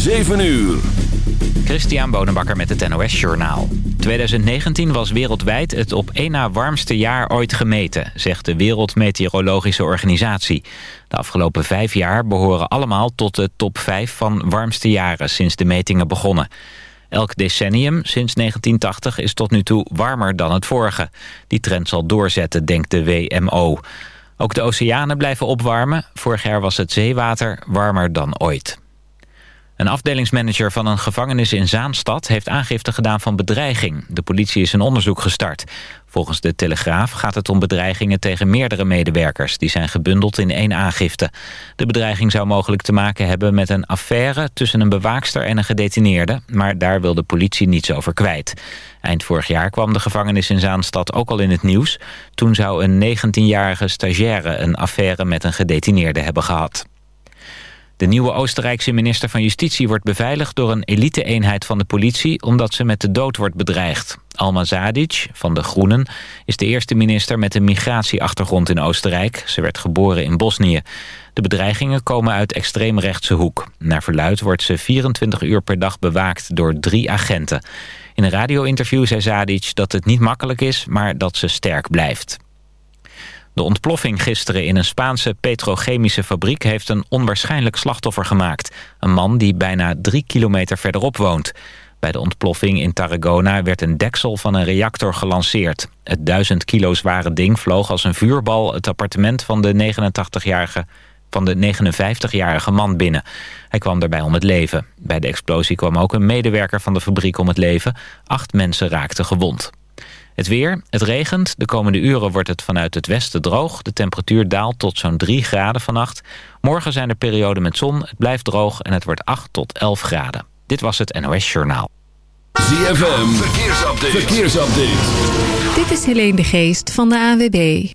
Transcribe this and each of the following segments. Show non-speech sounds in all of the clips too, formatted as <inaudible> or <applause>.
7 uur. Christian Bonenbakker met het NOS Journaal. 2019 was wereldwijd het op één na warmste jaar ooit gemeten... zegt de Wereldmeteorologische Organisatie. De afgelopen vijf jaar behoren allemaal tot de top 5 van warmste jaren... sinds de metingen begonnen. Elk decennium sinds 1980 is tot nu toe warmer dan het vorige. Die trend zal doorzetten, denkt de WMO. Ook de oceanen blijven opwarmen. Vorig jaar was het zeewater warmer dan ooit. Een afdelingsmanager van een gevangenis in Zaanstad heeft aangifte gedaan van bedreiging. De politie is een onderzoek gestart. Volgens de Telegraaf gaat het om bedreigingen tegen meerdere medewerkers. Die zijn gebundeld in één aangifte. De bedreiging zou mogelijk te maken hebben met een affaire tussen een bewaakster en een gedetineerde. Maar daar wil de politie niets over kwijt. Eind vorig jaar kwam de gevangenis in Zaanstad ook al in het nieuws. Toen zou een 19-jarige stagiaire een affaire met een gedetineerde hebben gehad. De nieuwe Oostenrijkse minister van Justitie wordt beveiligd door een elite-eenheid van de politie omdat ze met de dood wordt bedreigd. Alma Zadic van de Groenen is de eerste minister met een migratieachtergrond in Oostenrijk. Ze werd geboren in Bosnië. De bedreigingen komen uit extreemrechtse hoek. Naar verluid wordt ze 24 uur per dag bewaakt door drie agenten. In een radio-interview zei Zadic dat het niet makkelijk is, maar dat ze sterk blijft. De ontploffing gisteren in een Spaanse petrochemische fabriek... heeft een onwaarschijnlijk slachtoffer gemaakt. Een man die bijna drie kilometer verderop woont. Bij de ontploffing in Tarragona werd een deksel van een reactor gelanceerd. Het duizend kilo zware ding vloog als een vuurbal het appartement van de 89-jarige van de 59-jarige man binnen. Hij kwam daarbij om het leven. Bij de explosie kwam ook een medewerker van de fabriek om het leven. Acht mensen raakten gewond. Het weer, het regent. De komende uren wordt het vanuit het westen droog. De temperatuur daalt tot zo'n 3 graden vannacht. Morgen zijn er perioden met zon. Het blijft droog en het wordt 8 tot 11 graden. Dit was het NOS Journaal. ZFM, verkeersupdate. verkeersupdate. Dit is Helene de Geest van de AWB.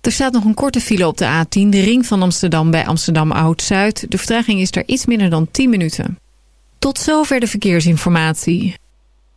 Er staat nog een korte file op de A10, de ring van Amsterdam bij Amsterdam Oud-Zuid. De vertraging is daar iets minder dan 10 minuten. Tot zover de verkeersinformatie.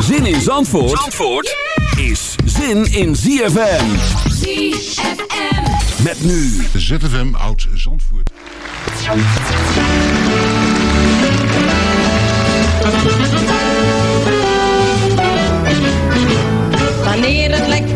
Zin in Zandvoort, Zandvoort is zin in ZFM. ZFM. Met nu ZFM Oud Zandvoort. Wanneer het lekt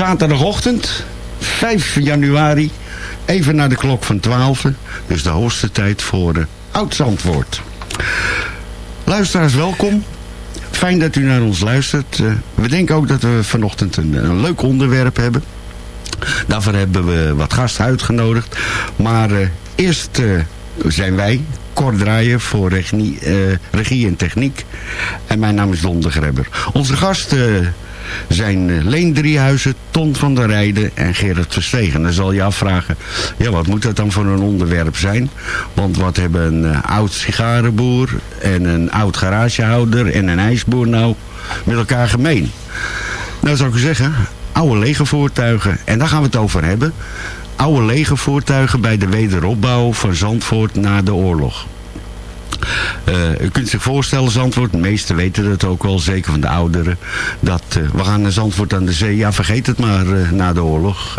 zaterdagochtend, 5 januari. Even naar de klok van 12. Dus de hoogste tijd voor uh, Oud-Zandvoort. Luisteraars, welkom. Fijn dat u naar ons luistert. Eh, we denken ook dat we vanochtend een, leuk onderwerp hebben. Daarvoor hebben we wat gasten uitgenodigd. Maar eh, eerst zijn wij, Cor Draaien, voor regie, regie en techniek. En mijn naam is Don Grebber. Onze gasten zijn eh, Leen Driehuizen, Ton van der Rijden en Gerard Verstegen. Dan zal je afvragen, ja, wat moet dat dan voor een onderwerp zijn? Want wat hebben een eh, oud sigarenboer en een oud garagehouder en een ijsboer nou met elkaar gemeen? Nou zou ik zeggen, oude legervoertuigen. En daar gaan we het over hebben. Oude legervoertuigen bij de wederopbouw van Zandvoort na de oorlog. Eh, u kunt zich voorstellen, Zandvoort, de meesten weten het ook wel, zeker van de ouderen, dat eh, we gaan naar Zandvoort aan de zee. Ja, vergeet het maar eh, na de oorlog.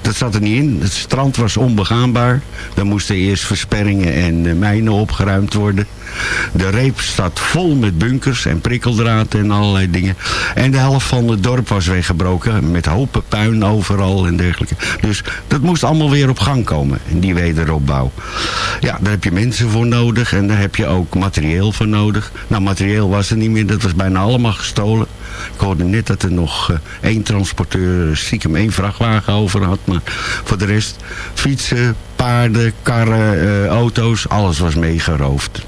Dat zat er niet in. Het strand was onbegaanbaar. Er moesten eerst versperringen en mijnen opgeruimd worden. De reep staat vol met bunkers en prikkeldraad en allerlei dingen. En de helft van het dorp was weggebroken met hopen puin overal en dergelijke. Dus dat moest allemaal weer op gang komen, die wederopbouw. Ja, daar heb je mensen voor nodig en daar heb je ook materieel voor nodig. Nou, materieel was er niet meer, dat was bijna allemaal gestolen. Ik hoorde net dat er nog eh, één transporteur stiekem één vrachtwagen over had. Maar voor de rest fietsen, paarden, karren, eh, auto's, alles was meegeroofd.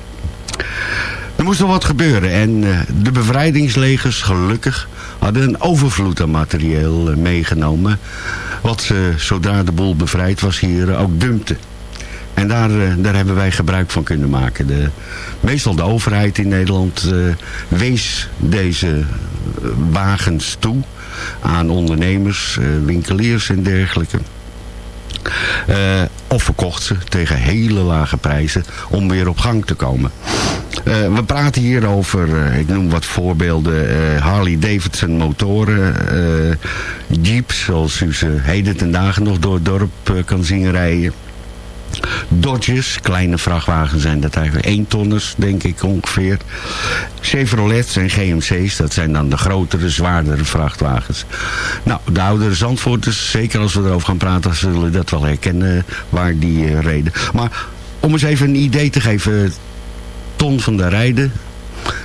Er moest nog wat gebeuren en eh, de bevrijdingslegers, gelukkig, hadden een overvloed aan materieel eh, meegenomen. Wat ze, zodra de boel bevrijd was, hier eh, ook dumpten. En daar, eh, daar hebben wij gebruik van kunnen maken. De, meestal de overheid in Nederland eh, wees deze eh, wagens toe aan ondernemers, eh, winkeliers en dergelijke. Eh, of verkocht ze tegen hele lage prijzen om weer op gang te komen. Eh, we praten hier over, eh, ik noem wat voorbeelden, Harley Davidson motoren, jeeps zoals u ze heden ten dagen nog door het dorp kan zien rijden. Dodges, kleine vrachtwagens zijn dat eigenlijk 1 tonners, denk ik ongeveer. Chevrolets en GMC's, dat zijn dan de grotere, zwaardere vrachtwagens. Nou, de oudere Zandvoorters, zeker als we erover gaan praten, zullen dat wel herkennen waar die eh, reden. Maar om eens even een idee te geven, Ton van der Rijden.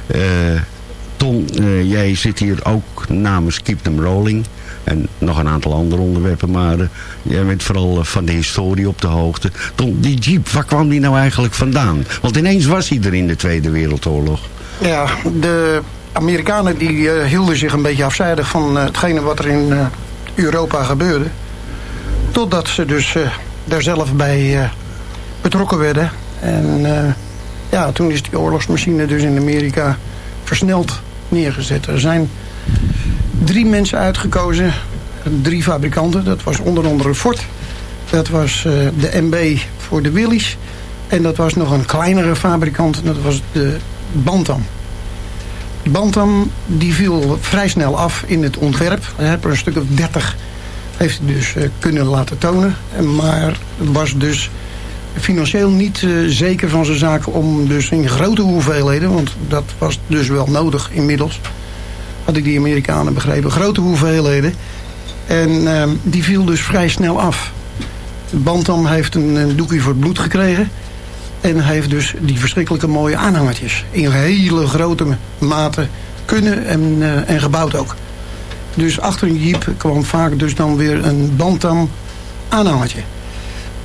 Eh, Ton, eh, jij zit hier ook namens Keep Them Rolling. En nog een aantal andere onderwerpen, maar eh, jij bent vooral eh, van de historie op de hoogte. Ton, die jeep, waar kwam die nou eigenlijk vandaan? Want ineens was hij er in de Tweede Wereldoorlog. Ja, de Amerikanen die eh, hielden zich een beetje afzijdig van eh, hetgene wat er in Europa gebeurde. Totdat ze dus daar zelf bij betrokken werden. En ja, toen is die oorlogsmachine dus in Amerika versneld neergezet. Er zijn drie mensen uitgekozen, drie fabrikanten. Dat was onder andere Ford, dat was eh, de MB voor de Willys... en dat was nog een kleinere fabrikant, dat was de Bantam. Bantam die viel vrij snel af in het ontwerp. Hij heeft er een stuk of 30 heeft dus eh, kunnen laten tonen. En Maar was dus financieel niet eh, zeker van zijn zaken om dus in grote hoeveelheden... want dat was dus wel nodig inmiddels... had ik die Amerikanen begrepen, grote hoeveelheden. En eh, die viel dus vrij snel af. Bantam heeft een, een doekje voor het bloed gekregen... En heeft dus die verschrikkelijke mooie aanhangertjes. In hele grote mate kunnen en, eh, en gebouwd ook. Dus achter een jeep kwam vaak dus dan weer een Bantam aanhangertje.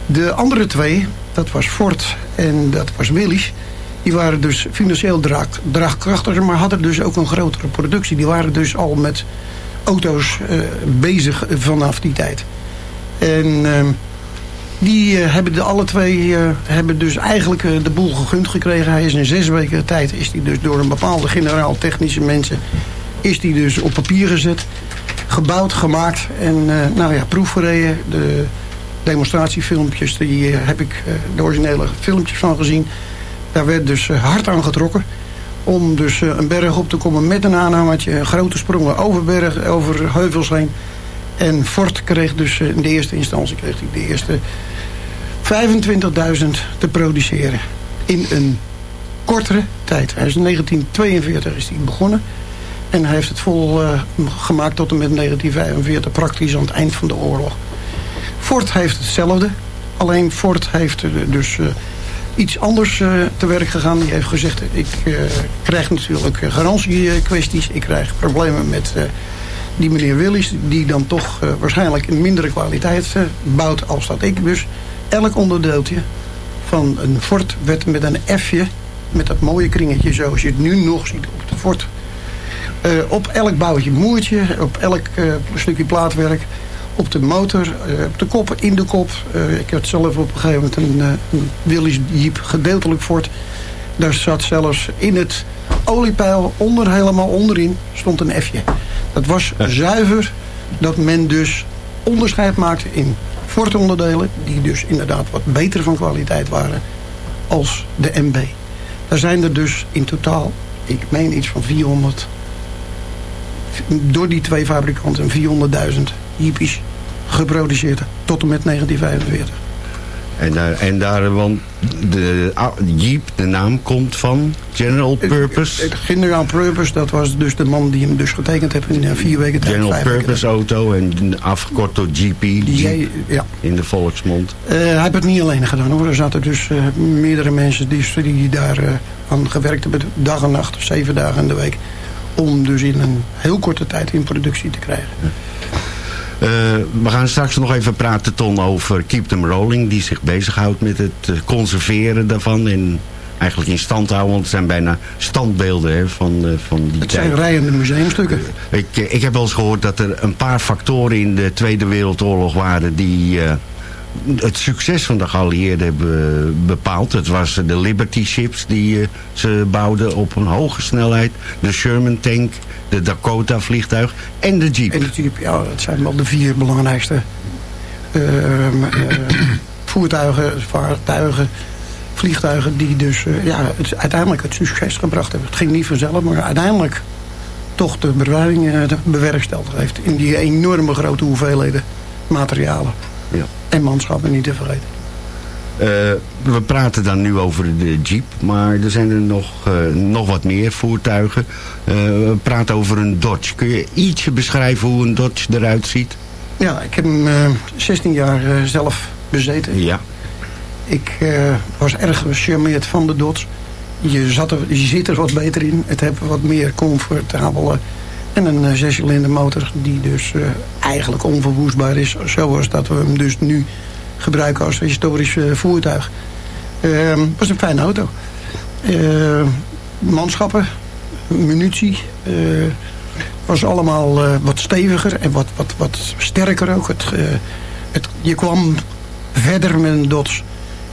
De andere twee, dat was Ford en dat was Willys... die waren dus financieel draag, draagkrachtiger... maar hadden dus ook een grotere productie. Die waren dus al met auto's eh, bezig vanaf die tijd. En ehm, die eh, hebben de alle twee eh, hebben dus eigenlijk de boel gegund gekregen. Hij is in zes weken tijd is die dus door een bepaalde generaal technische mensen is die dus op papier gezet, gebouwd, gemaakt en nou ja, proefgereden. De demonstratiefilmpjes, die heb ik de originele filmpjes van gezien. Daar werd dus eh, hard aan getrokken om dus eh, een berg op te komen met een aanhangertje. Grote sprongen over, berg, over heuvels heen. En Ford kreeg dus eh, in de eerste instantie kreeg de eerste 25.000 te produceren. In een kortere tijd. Hij is in 1942 is hij begonnen. En hij heeft het vol gemaakt tot en met 1945, praktisch aan het eind van de oorlog. Ford heeft hetzelfde. Alleen Ford heeft dus iets anders eh, te werk gegaan. Die heeft gezegd, ik eh, krijg natuurlijk eh, garantiekwesties. Ik krijg problemen met die meneer Willis... die dan toch waarschijnlijk in mindere kwaliteit bouwt als dat ik. Dus elk onderdeeltje van een Ford werd met een F'je... met dat mooie kringetje zoals je het nu nog ziet op de Ford... Eh, op elk bouwtje moertje, op elk stukje plaatwerk, op de motor, eh, op de kop, in de kop. Eh, ik had zelf op een gegeven moment een, eh, een Willys Jeep gedeeltelijk Ford. Daar zat zelfs in het oliepeil, onder, helemaal onderin, stond een F'je. Dat was zuiver dat men dus onderscheid maakte in Ford onderdelen, die dus inderdaad wat beter van kwaliteit waren als de MB. Daar zijn er dus in totaal, ik meen iets van 400 door die twee fabrikanten 400.000 jeepies geproduceerd tot en met 1945. En daar, en daar want de ah, Jeep, de naam komt van General Purpose. General Purpose, dat was dus de man die hem dus getekend heeft in eh, vier weken tijd. General Purpose auto en afgekort door GP. Jeep ja. In de volksmond. Eh, hij heeft het niet alleen gedaan hoor. Er zaten dus eh, meerdere mensen die, die daar aan gewerkt hebben. Dag en nacht, zeven dagen in de week. Om dus in een heel korte tijd in productie te krijgen. We gaan straks nog even praten, Ton, over Keep Them Rolling. Die zich bezighoudt met het eh, conserveren daarvan. En eigenlijk in stand houden. Want het zijn bijna standbeelden hè, van, eh, van die Het tijd. zijn rijende museumstukken. Ik, eh, ik heb wel eens gehoord dat er een paar factoren in de Tweede Wereldoorlog waren die eh, het succes van de geallieerden hebben bepaald. Het was de Liberty ships die eh, ze bouwden op een hoge snelheid. De Sherman tank, de Dakota vliegtuig en de Jeep. En de Jeep, ja, dat zijn wel de vier belangrijkste ehm, eh, <clears throat> voertuigen, vaartuigen, vliegtuigen die dus eh, ja, het, uiteindelijk het succes gebracht hebben. Het ging niet vanzelf, maar uiteindelijk toch de bewaring eh, bewerkstelligd heeft in die enorme grote hoeveelheden materialen. Ja. En manschappen niet te vergeten. Eh, we praten dan nu over de Jeep, maar er zijn er nog, eh, nog wat meer voertuigen. Eh, we praten over een Dodge. Kun je ietsje beschrijven hoe een Dodge eruit ziet? Ja, ik heb hem eh, 16 jaar zelf bezeten. Ja. Ik was erg gecharmeerd van de Dodge. Je, zat er, je zit er wat beter in. Het heeft wat meer comfortabele. En een uh, zescilinder motor die dus eh, eigenlijk onverwoestbaar is. Zoals dat we hem dus nu gebruiken als historisch eh, voertuig. Het was een fijne auto. Eh, manschappen, munitie. eh, was allemaal eh, wat steviger en wat, wat, wat sterker ook. Het, eh, het, je kwam verder met een Dodge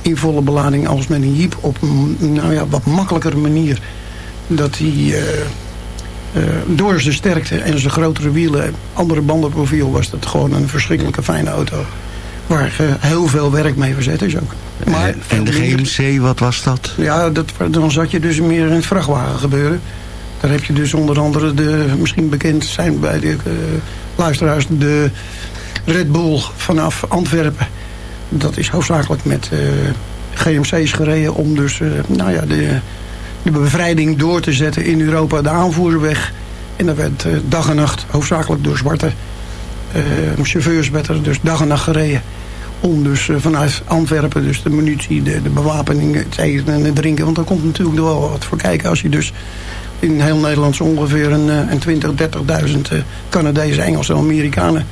in volle belading als met een Jeep op een nou ja, wat makkelijkere manier. Dat hij eh, door zijn sterkte en zijn grotere wielen, andere bandenprofiel, was dat gewoon een verschrikkelijke fijne auto. Waar eh, heel veel werk mee verzet is ook. Maar en de GMC, wat was dat? ja, dat, dan zat je dus meer in het vrachtwagen gebeuren. Daar heb je dus onder andere de, misschien bekend zijn bij de eh, luisteraars, de Red Bull vanaf Antwerpen. Dat is hoofdzakelijk met GMC's gereden om dus nou ja, de, de bevrijding door te zetten in Europa, de aanvoerweg. En dat werd eh, dag en nacht, hoofdzakelijk door zwarte eh, chauffeurs, werd er dus dag en nacht gereden. Om dus eh, vanuit Antwerpen dus de munitie, de, de bewapening, het eten en drinken. Want daar komt natuurlijk wel wat voor kijken. Als je dus in heel Nederland ongeveer een, een 20, 30.000 eh, Canadezen, Engelsen, Amerikanen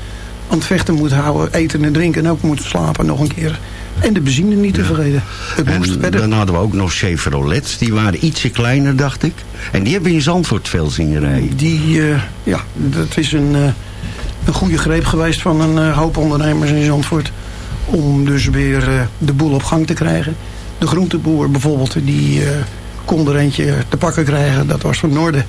aan het vechten moet houden. Eten en drinken en ook moet slapen nog een keer. En de benzine niet te. Het moest En verder. dan hadden we ook nog Chevrolets. Die waren ietsje kleiner, dacht ik. En die hebben we in Zandvoort veel zien rijden. Die, eh, ja, dat is een, eh, een goede greep geweest van een eh, hoop ondernemers in Zandvoort. Om dus weer de boel op gang te krijgen. De groenteboer bijvoorbeeld, die kon er eentje te pakken krijgen. Dat was van Noorden.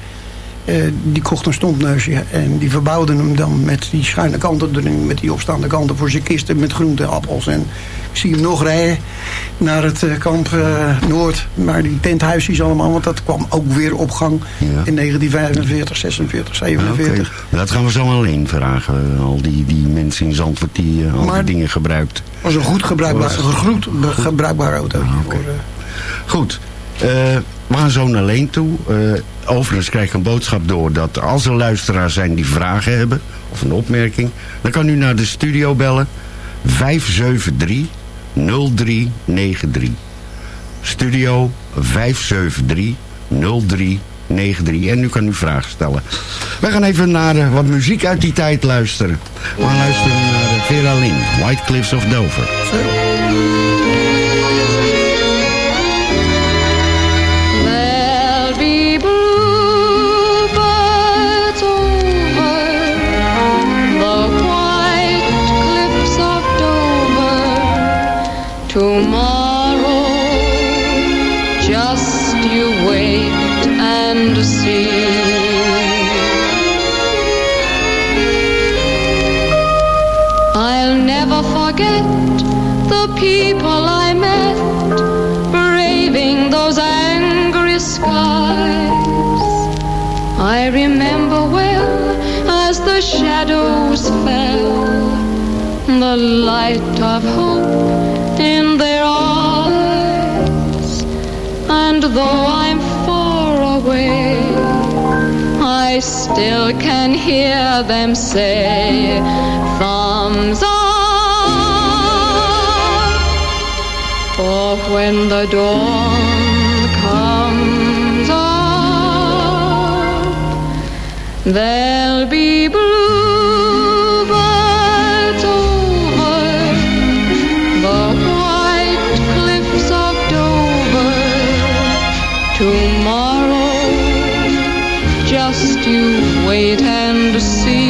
Eh, die kocht een stompneusje en die verbouwden hem dan met die schuine kanten erin, met die opstaande kanten voor zijn kisten met groente, appels. En ik zie hem nog rijden naar het eh, kamp eh, Noord, maar die tenthuisjes allemaal, want dat kwam ook weer op gang in 1945, 46, 47. Oké. Dat gaan we zo alleen vragen. Al die, die mensen in Zandvoort die eh, al die dingen gebruikt. was een goed gebruikbaar, goed gebruikbaar autootje. voor, eh, Goed. Eh, we gaan zo naar Leen toe. Overigens krijg ik een boodschap door dat als er luisteraars zijn die vragen hebben... of een opmerking... dan kan u naar de studio bellen. 573 0393. Studio 573 0393. En u kan uw vragen stellen. We gaan even naar eh, wat muziek uit die tijd luisteren. We gaan luisteren naar eh, Vera Lynn, White Cliffs of Dover. There'll people I met braving those angry skies. I remember well as the shadows fell, the light of hope in their eyes. And though I'm far away, I still can hear them say, thumbs up. When the dawn comes up, there'll be bluebirds over the white cliffs of Dover. Tomorrow, just you wait and see.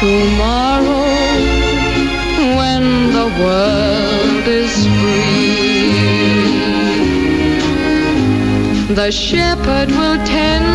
Tomorrow, when the world is free, the shepherd will tend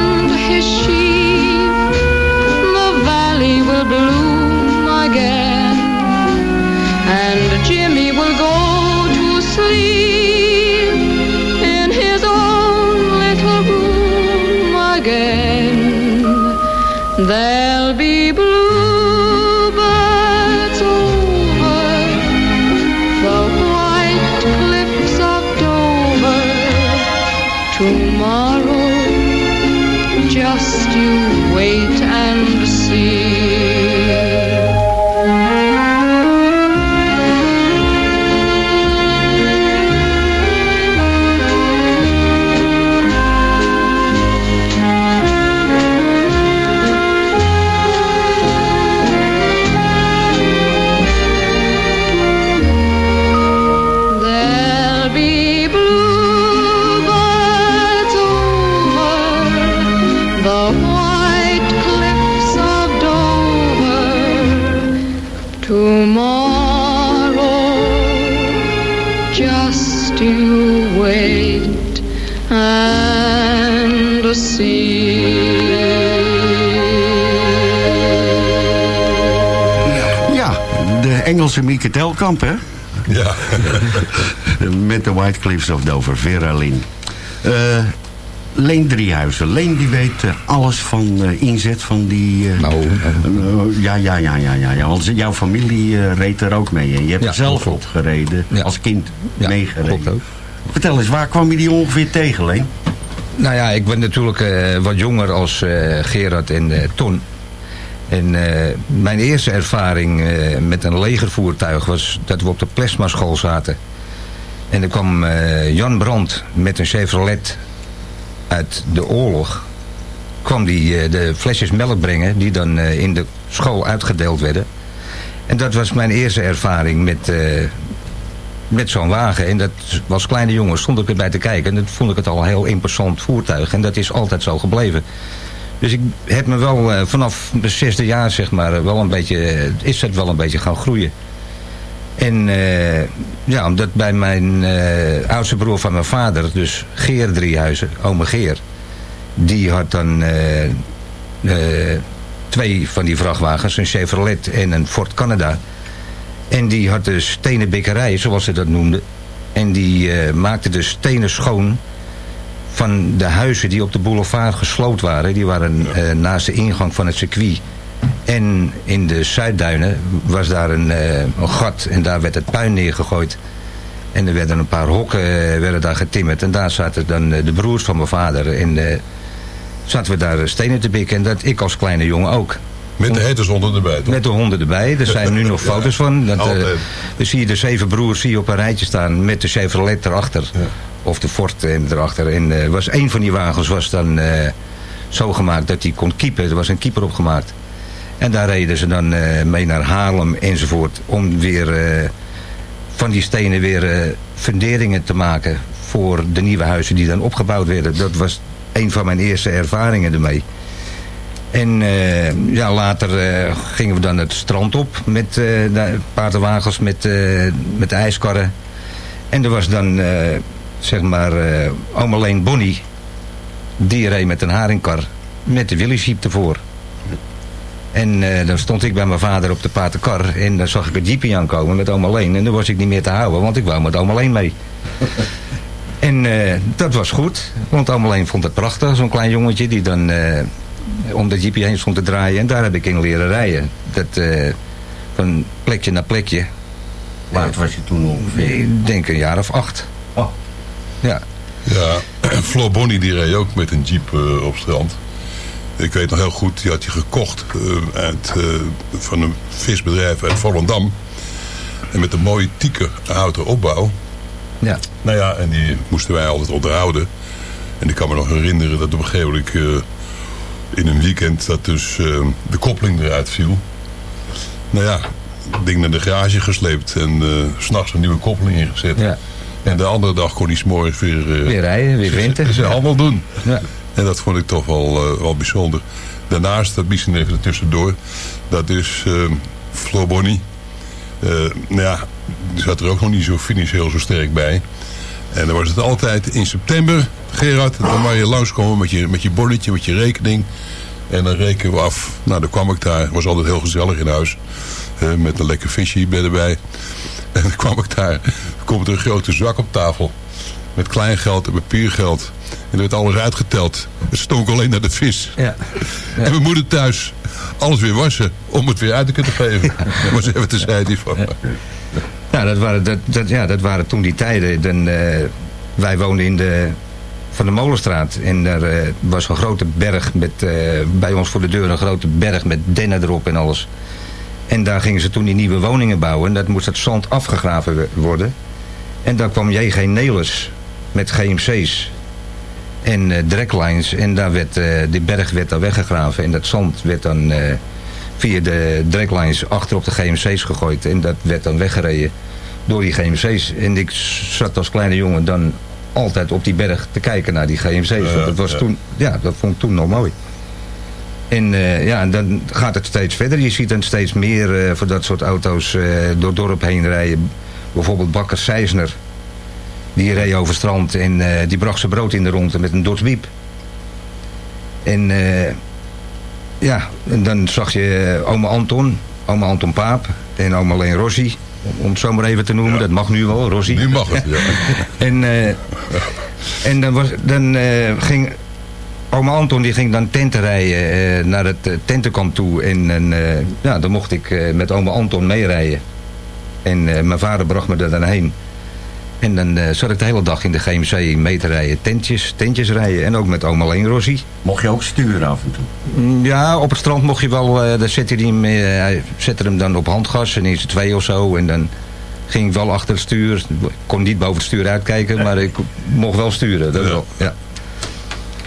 Engelse Mieke Telkamp, hè? Ja. <laughs> Met de White Cliffs of Dover, Vera Lynn. Eh, Leen Driehuizen. Leen die weet eh, alles van eh, inzet van die... Nou, ja, ja, ja, ja, ja, ja. Want jouw familie reed er ook mee. En je hebt Ja, er zelf op gereden. Ja. Als kind Ja, meegereden. klopt ook. Vertel eens, waar kwam je die ongeveer tegen, Leen? Nou ja, ik ben natuurlijk wat jonger als Gerard en Ton. En eh, mijn eerste ervaring eh, met een legervoertuig was dat we op de plasmaschool zaten. En er kwam eh, Jan Brandt met een Chevrolet uit de oorlog. kwam die de flesjes melk brengen die dan in de school uitgedeeld werden. En dat was mijn eerste ervaring met, met zo'n wagen. En dat was kleine jongen, stond ik erbij te kijken. En dat vond ik het al een heel imposant voertuig. En dat is altijd zo gebleven. Dus ik heb me wel eh, vanaf mijn zesde jaar, zeg maar, wel een beetje, eh, is het wel een beetje gaan groeien. En eh, ja, omdat bij mijn eh, oudste broer van mijn vader, dus Geer Driehuizen, ome Geer, die had dan eh, eh, twee van die vrachtwagens, een Chevrolet en een Ford Canada. En die had de stenen bikkerij, zoals ze dat noemden. En die eh, maakte de stenen schoon van de huizen die op de boulevard gesloopt waren. Die waren eh, naast de ingang van het circuit. En in de Zuidduinen was daar een, eh, een gat en daar werd het puin neergegooid. En er werden een paar hokken eh, werden daar getimmerd. En daar zaten dan de broers van mijn vader. En zaten we daar stenen te bikken. En dat ik als kleine jongen ook. Met de hetershonden erbij, toch? Met de honden erbij. Er zijn nu nog <laughs> Ja, foto's van. Dat, eh, dan zie je de zeven broers zie je op een rijtje staan met de Chevrolet erachter. Of de Ford erachter. En eh, was één van die wagens was dan eh, zo gemaakt dat hij kon keepen. Er was een keeper opgemaakt. En daar reden ze dan mee naar Haarlem enzovoort. Om weer van die stenen weer funderingen te maken voor de nieuwe huizen die dan opgebouwd werden. Dat was een van mijn eerste ervaringen ermee. En eh, ja, later eh, gingen we dan het strand op met eh, de paardenwagens, met, met de ijskarren. En er was dan, zeg maar, eh oom alleen Bonnie. Die reed met een haringkar met de Willys Jeep ervoor. En dan stond ik bij mijn vader op de paardenkar en dan zag ik een jeepie aankomen met oom alleen. En dan was ik niet meer te houden, want ik wou met oom alleen mee. <laughs> En dat was goed, want oom alleen vond het prachtig. Zo'n klein jongetje die dan om dat jeepje heen stond te draaien. En daar heb ik in leren rijden. Dat, eh, van plekje naar plekje. Oud was je toen ongeveer? Ik denk een jaar of acht. Oh. Ja. Ja, <clears throat> Floor Bonnie die reed ook met een jeep eh, op strand. Ik weet nog heel goed, die had hij gekocht eh, uit, eh, van een visbedrijf uit Volendam. En met een mooie tieker houten opbouw. Ja. Nou ja, en die moesten wij altijd onderhouden. En ik kan me nog herinneren dat op een gegeven moment... in een weekend dat dus eh, de koppeling eruit viel. Nou ja, het ding naar de garage gesleept en s s'nachts een nieuwe koppeling ingezet. Ja. En de andere dag kon hij 's morgens weer... eh, Weer rijden, weer winter. Zijn handel doen. Ja. En dat vond ik toch wel, wel bijzonder. Daarnaast, dat misschien even tussendoor, dat is Flo Bonnie. Eh, nou ja, die zat er ook nog niet zo financieel zo sterk bij. En dan was het altijd in september, Gerard, dan mag je langskomen met je, met je bonnetje, met je rekening. En dan rekenen we af. Nou, dan kwam ik daar. was altijd heel gezellig in huis. eh, met een lekker visje erbij. <laughs> En dan kwam ik daar. Dan komt er een grote zak op tafel. Met kleingeld en papiergeld. En er werd alles uitgeteld. Het stonk alleen naar de vis. Ja. En mijn moeder thuis. Alles weer wassen. Om het weer uit te kunnen geven. <laughs> Maar ze hebben terzijde van. Ja, dat waren, dat, dat, ja, dat waren toen die tijden. Dan, eh, wij woonden in de van de Molenstraat. En daar eh, was een grote berg met, eh, bij ons voor de deur een grote berg met dennen erop en alles. En daar gingen ze toen die nieuwe woningen bouwen. En dat moest het zand afgegraven worden. En dan kwam J.G. Nelis met GMC's en eh draglines. En daar werd, die berg werd dan weggegraven. En dat zand werd dan via de draglines achter op de GMC's gegooid. En dat werd dan weggereden door die GMC's. En ik zat als kleine jongen dan altijd op die berg te kijken naar die GMC's. Want dat, was toen, ja, dat vond ik toen nog mooi. En eh, ja, en dan gaat het steeds verder. Je ziet dan steeds meer eh, voor dat soort auto's eh, door het dorp heen rijden. Bijvoorbeeld Bakker Seisner. Die reed over strand en die bracht zijn brood in de ronde met een dotswiep. En ja, en dan zag je eh, oma Anton, oma Anton Paap en oma Leen Rossi. Om het zo maar even te noemen, dat mag nu wel, Rossi. Nu mag het, ja. <laughs> en eh, en dan, was, dan eh, ging oma Anton die ging dan tenten rijden naar het tentenkamp toe. En, en, ja, dan mocht ik met oma Anton meerijden. En mijn vader bracht me er dan heen. En dan eh, zat ik de hele dag in de GMC mee te rijden. Tentjes, tentjes rijden. En ook met oma Leen Rossi. Mocht je ook sturen af en toe? Mm, Ja, op het strand mocht je wel, eh dan zette hij hem, eh, hij zette hem dan op handgas en is het twee of zo. En dan ging ik wel achter het stuur. Ik kon niet boven het stuur uitkijken, maar ik mocht wel sturen. Dat wel, ja.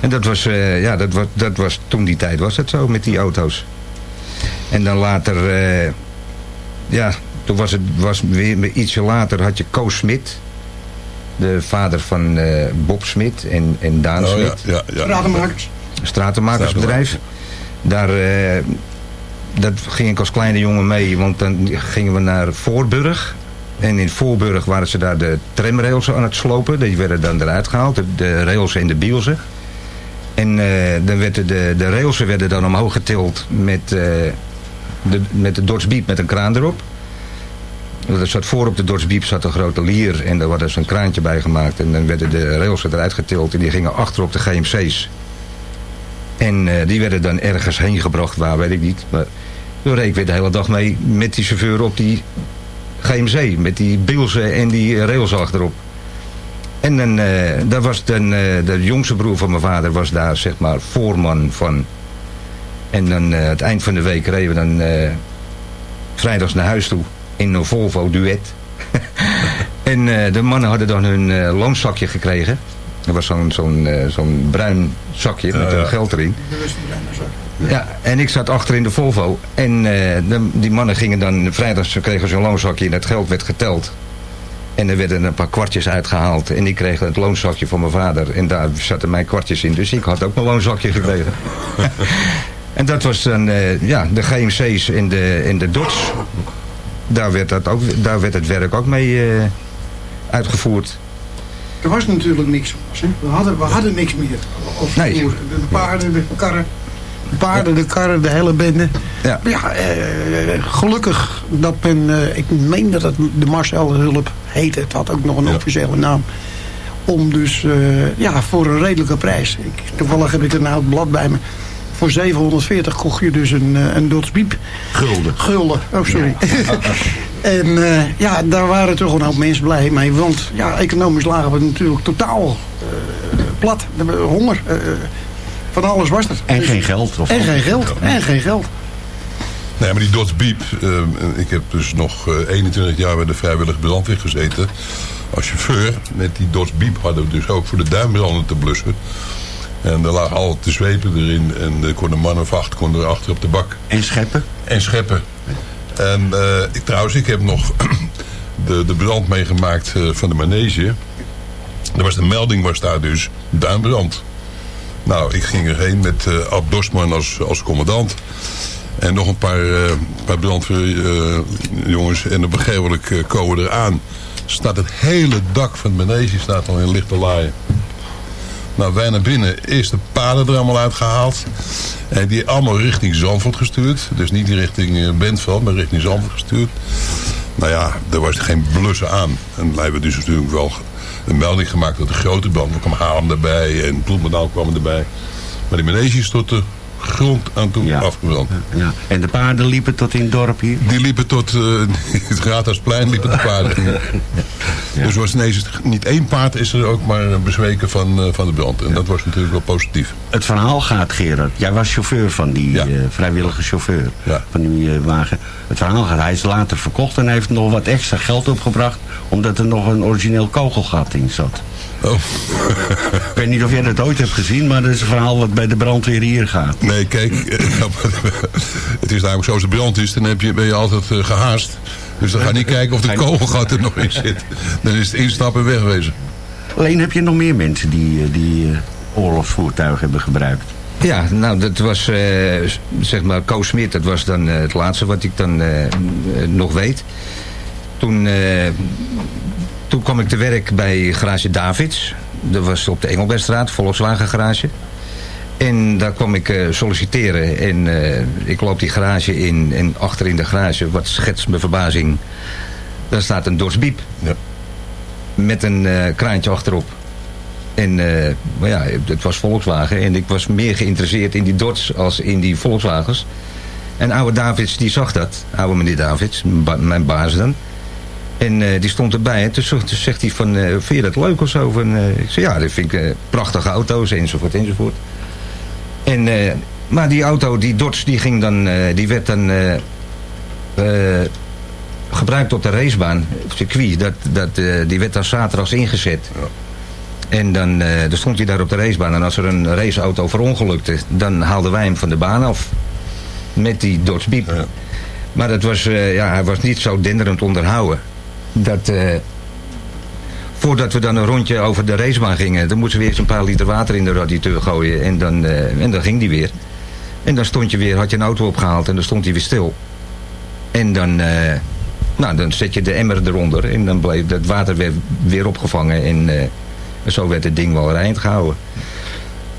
En dat was, ja, dat was, dat was, toen die tijd was het zo met die auto's. En dan later, ja, toen was het was weer ietsje later had je Koos Smit. De vader van eh, Bob Smit en, en Daan Oh, Smit. ja, ja. Stratenmakers. Stratenmakersbedrijf. Daar, eh, dat ging ik als kleine jongen mee, want dan gingen we naar Voorburg. En in Voorburg waren ze daar de tramrails aan het slopen. Die werden dan eruit gehaald, de, de rails en de bielsen. En eh, dan werden de, de railsen werden dan omhoog getild met, eh, de, met de Dodge met een kraan erop. Er zat voor op de Dodge Beep zat een grote lier en daar was een kraantje bij gemaakt. En dan werden de railsen eruit getild en die gingen achter op de GMC's. En eh, die werden dan ergens heen gebracht, waar weet ik niet. Maar toen reed ik weer de hele dag mee met die chauffeur op die GMC. Met die bilzen en die rails achterop. En dan, eh, daar was dan, eh, de jongste broer van mijn vader was daar zeg maar voorman van. En dan het eind van de week reden we dan vrijdags naar huis toe in een Volvo Duet. <laughs> en eh, de mannen hadden dan hun eh, loonzakje gekregen. Er was zo'n zo'n eh, zo'n bruin zakje met eh, geld erin. Ja, en ik zat achter in de Volvo. En eh, de- die mannen gingen dan, vrijdags ze kregen zo'n loonzakje en dat geld werd geteld. En er werden een paar kwartjes uitgehaald. En ik kreeg het loonzakje van mijn vader. En daar zaten mijn kwartjes in. Dus ik had ook mijn loonzakje gekregen. <laughs> en dat was dan, eh, ja, de GMC's en de, en de Dodge. Daar werd, dat ook, daar werd het werk ook mee eh, uitgevoerd. Er was natuurlijk niks anders. Hè? We, hadden, we hadden niks meer. Of Nee. De paarden, de karren. De paarden, de karren, de hele bende. Ja. Ja, eh, gelukkig dat men, eh, ik meen dat het de Marcel Hulp heette. Het had ook nog een officiële naam. Om dus, ja, voor een redelijke prijs. Ik, toevallig heb ik een oud blad bij me. Voor 740 kocht je dus een, eh, een Dodge Biep. Gulden. Gulden, oh sorry. <laughs> en eh, ja, daar waren toch een hoop mensen blij mee. Want ja, economisch lagen we natuurlijk totaal eh, plat. We hebben Honger. eh, van alles was er. En geen geld. Of En geen geld. En geen geld. Nee, maar die eh, ik heb dus nog eh, 21 jaar bij de vrijwillige brandweer gezeten. Als chauffeur, met die Dodge Beep hadden we dus ook voor de duimbranden te blussen. En er lagen altijd de zwepen erin en er kon een man of acht kon er achter op de bak. En scheppen? En scheppen. En eh, ik, trouwens, ik heb nog <clears throat> de, de brand meegemaakt eh, van de manege. Er was de melding, was daar dus duinbrand. Nou, ik ging erheen met eh Ab Dorsman als, als commandant. En nog een paar, eh paar brandweerjongens. en op een gegeven moment komen we eraan. Staat het hele dak van het manege staat al in lichte laaien. Nou, wij naar binnen. Eerst de paden er allemaal uitgehaald. En die allemaal richting Zandvoort gestuurd. Dus niet richting eh, Bentveld, maar richting Zandvoort gestuurd. Nou ja, er was geen blussen aan. En wij hebben dus natuurlijk wel een melding gemaakt dat de grote brand. Er kwam Haarlem erbij en Bloemendaal kwam erbij. Maar die manege de grond aan toe afgebrand. Ja. En de paarden liepen tot in het dorp hier? Die liepen tot eh, <laughs> het Raadhuisplein, liepen de paarden. Dus was ineens niet één paard is er ook maar bezweken van, eh, van de brand. En dat was natuurlijk wel positief. Het verhaal gaat, Gerard. Jij was chauffeur van die eh, vrijwillige chauffeur. Van die wagen. Het verhaal gaat. Hij is later verkocht en hij heeft nog wat extra geld opgebracht. Omdat er nog een origineel kogelgat in zat. Oh. Ik weet niet of jij dat ooit hebt gezien, maar dat is een verhaal wat bij de brandweer hier gaat. Nee, kijk, eh, <laughs> het is namelijk zo als de brand is, dan heb je, ben je altijd eh, gehaast. Dus dan ga je niet kijken of de kogelgat er nog in zit. Dan is het instappen en wegwezen. Alleen heb je nog meer mensen die, eh, die oorlogsvoertuigen hebben gebruikt. Ja, nou, dat was, eh, zeg maar, Koos Smit, dat was dan het laatste wat ik dan nog weet. Toen, eh, toen kwam ik te werk bij Garage Davids. Dat was op de Engelbertstraat, Volkswagen garage. En daar kwam ik eh, solliciteren en eh, ik loop die garage in en achter in de garage, wat schetst mijn verbazing, daar staat een Dodge Biep. Met een eh, kraantje achterop. En maar ja, het was Volkswagen en ik was meer geïnteresseerd in die Dodge als in die Volkswagens. En oude Davids die zag dat, oude meneer Davids, ba- mijn baas dan. En eh, die stond erbij en toen, zegt hij van, eh, vind je dat leuk of zo? Van, eh, ik zei ja, dat vind ik prachtige auto's enzovoort enzovoort. En, maar die auto, die Dodge, die ging dan, die werd dan gebruikt op de racebaan, op circuit. Dat, dat, die werd dan zaterdags ingezet. En dan, dan stond hij daar op de racebaan. En als er een raceauto verongelukte, dan haalden wij hem van de baan af. Met die Dodge Beep. Maar dat was, ja, hij was niet zo denderend onderhouden. Dat, eh, voordat we dan een rondje over de racebaan gingen, dan moesten we eerst een paar liter water in de radiateur gooien. En dan, eh, en dan ging die weer. En dan stond je weer, had je een auto opgehaald en dan stond hij weer stil. En dan, eh, nou, dan zet je de emmer eronder en dan bleef dat water weer, weer opgevangen. En zo werd het ding wel rijnd gehouden.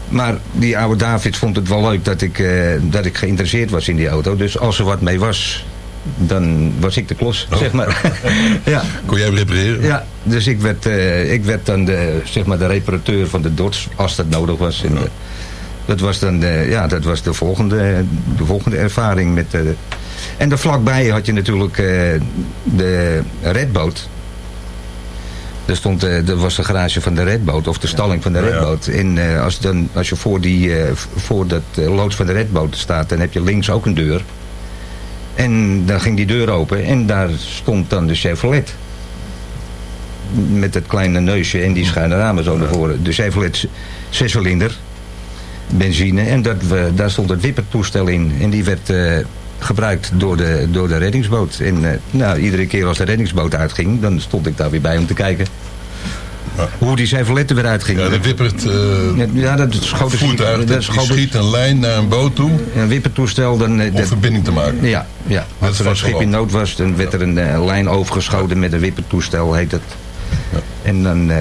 Maar die oude David vond het wel leuk dat ik, dat ik geïnteresseerd was in die auto. Dus als er wat mee was, dan was ik de klos, zeg maar. <laughs> ja. Kon jij hem repareren? Ja, dus ik werd, eh, ik werd dan de, zeg maar de reparateur van de Dodge, als dat nodig was. En, eh, dat was dan de, ja, dat was de, volgende, de volgende ervaring. Met, eh, en daar vlakbij had je natuurlijk de Redboot. Er, stond, er was de garage van de Redboot, of de stalling van de Redboot. En als, dan, als je voor, die, voor dat loods van de Redboot staat, dan heb je links ook een deur. En dan ging die deur open en daar stond dan de Chevrolet. Met het kleine neusje en die schuine ramen zo naar voren. De Chevrolet zescilinder, benzine. En dat, we, daar stond het wippertoestel in. En die werd eh, gebruikt door de, door de reddingsboot. En eh, nou, iedere keer als de reddingsboot uitging, dan stond ik daar weer bij om te kijken. Hoe die Chevrolet er weer uitging. Ja, de wippert uh, ja, dat schoot voertuig, dat schoot- schiet een lijn naar een boot toe een wippertoestel. Dan, eh, om dat- verbinding te maken. Ja, ja. Dat als er een schip in nood was, dan werd er een eh, lijn overgeschoten met een wippertoestel, heet het. En dan, eh,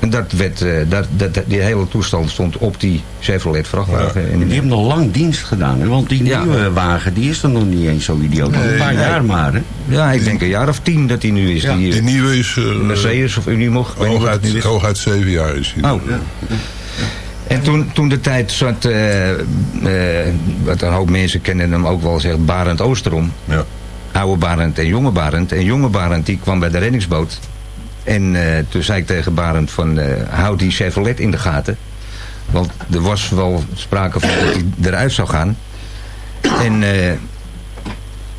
en dat werd, eh, dat, dat, dat- die hele toestand stond op die Chevrolet vrachtwagen. En Die hebben nog lang dienst gedaan, hè? want die Ja. nieuwe wagen die is er nog niet eens zo idioot. Nog een paar nee. jaar maar. Hè? Ja, ik denk een jaar of tien dat die nu is. Ja. Die, Die nieuwe is... eh, Mercedes of Unimog. hooguit, hooguit zeven jaar is hij. Oh. En toen, toen de tijd zat, eh, eh, wat een hoop mensen kennen hem ook wel, zegt Barend Oosterom. Ja. Oude Barend en jonge Barend. En jonge Barend die kwam bij de reddingsboot. En eh, toen zei ik tegen Barend van, eh houd die Chevrolet in de gaten. Want er was wel sprake van dat hij eruit zou gaan. En eh,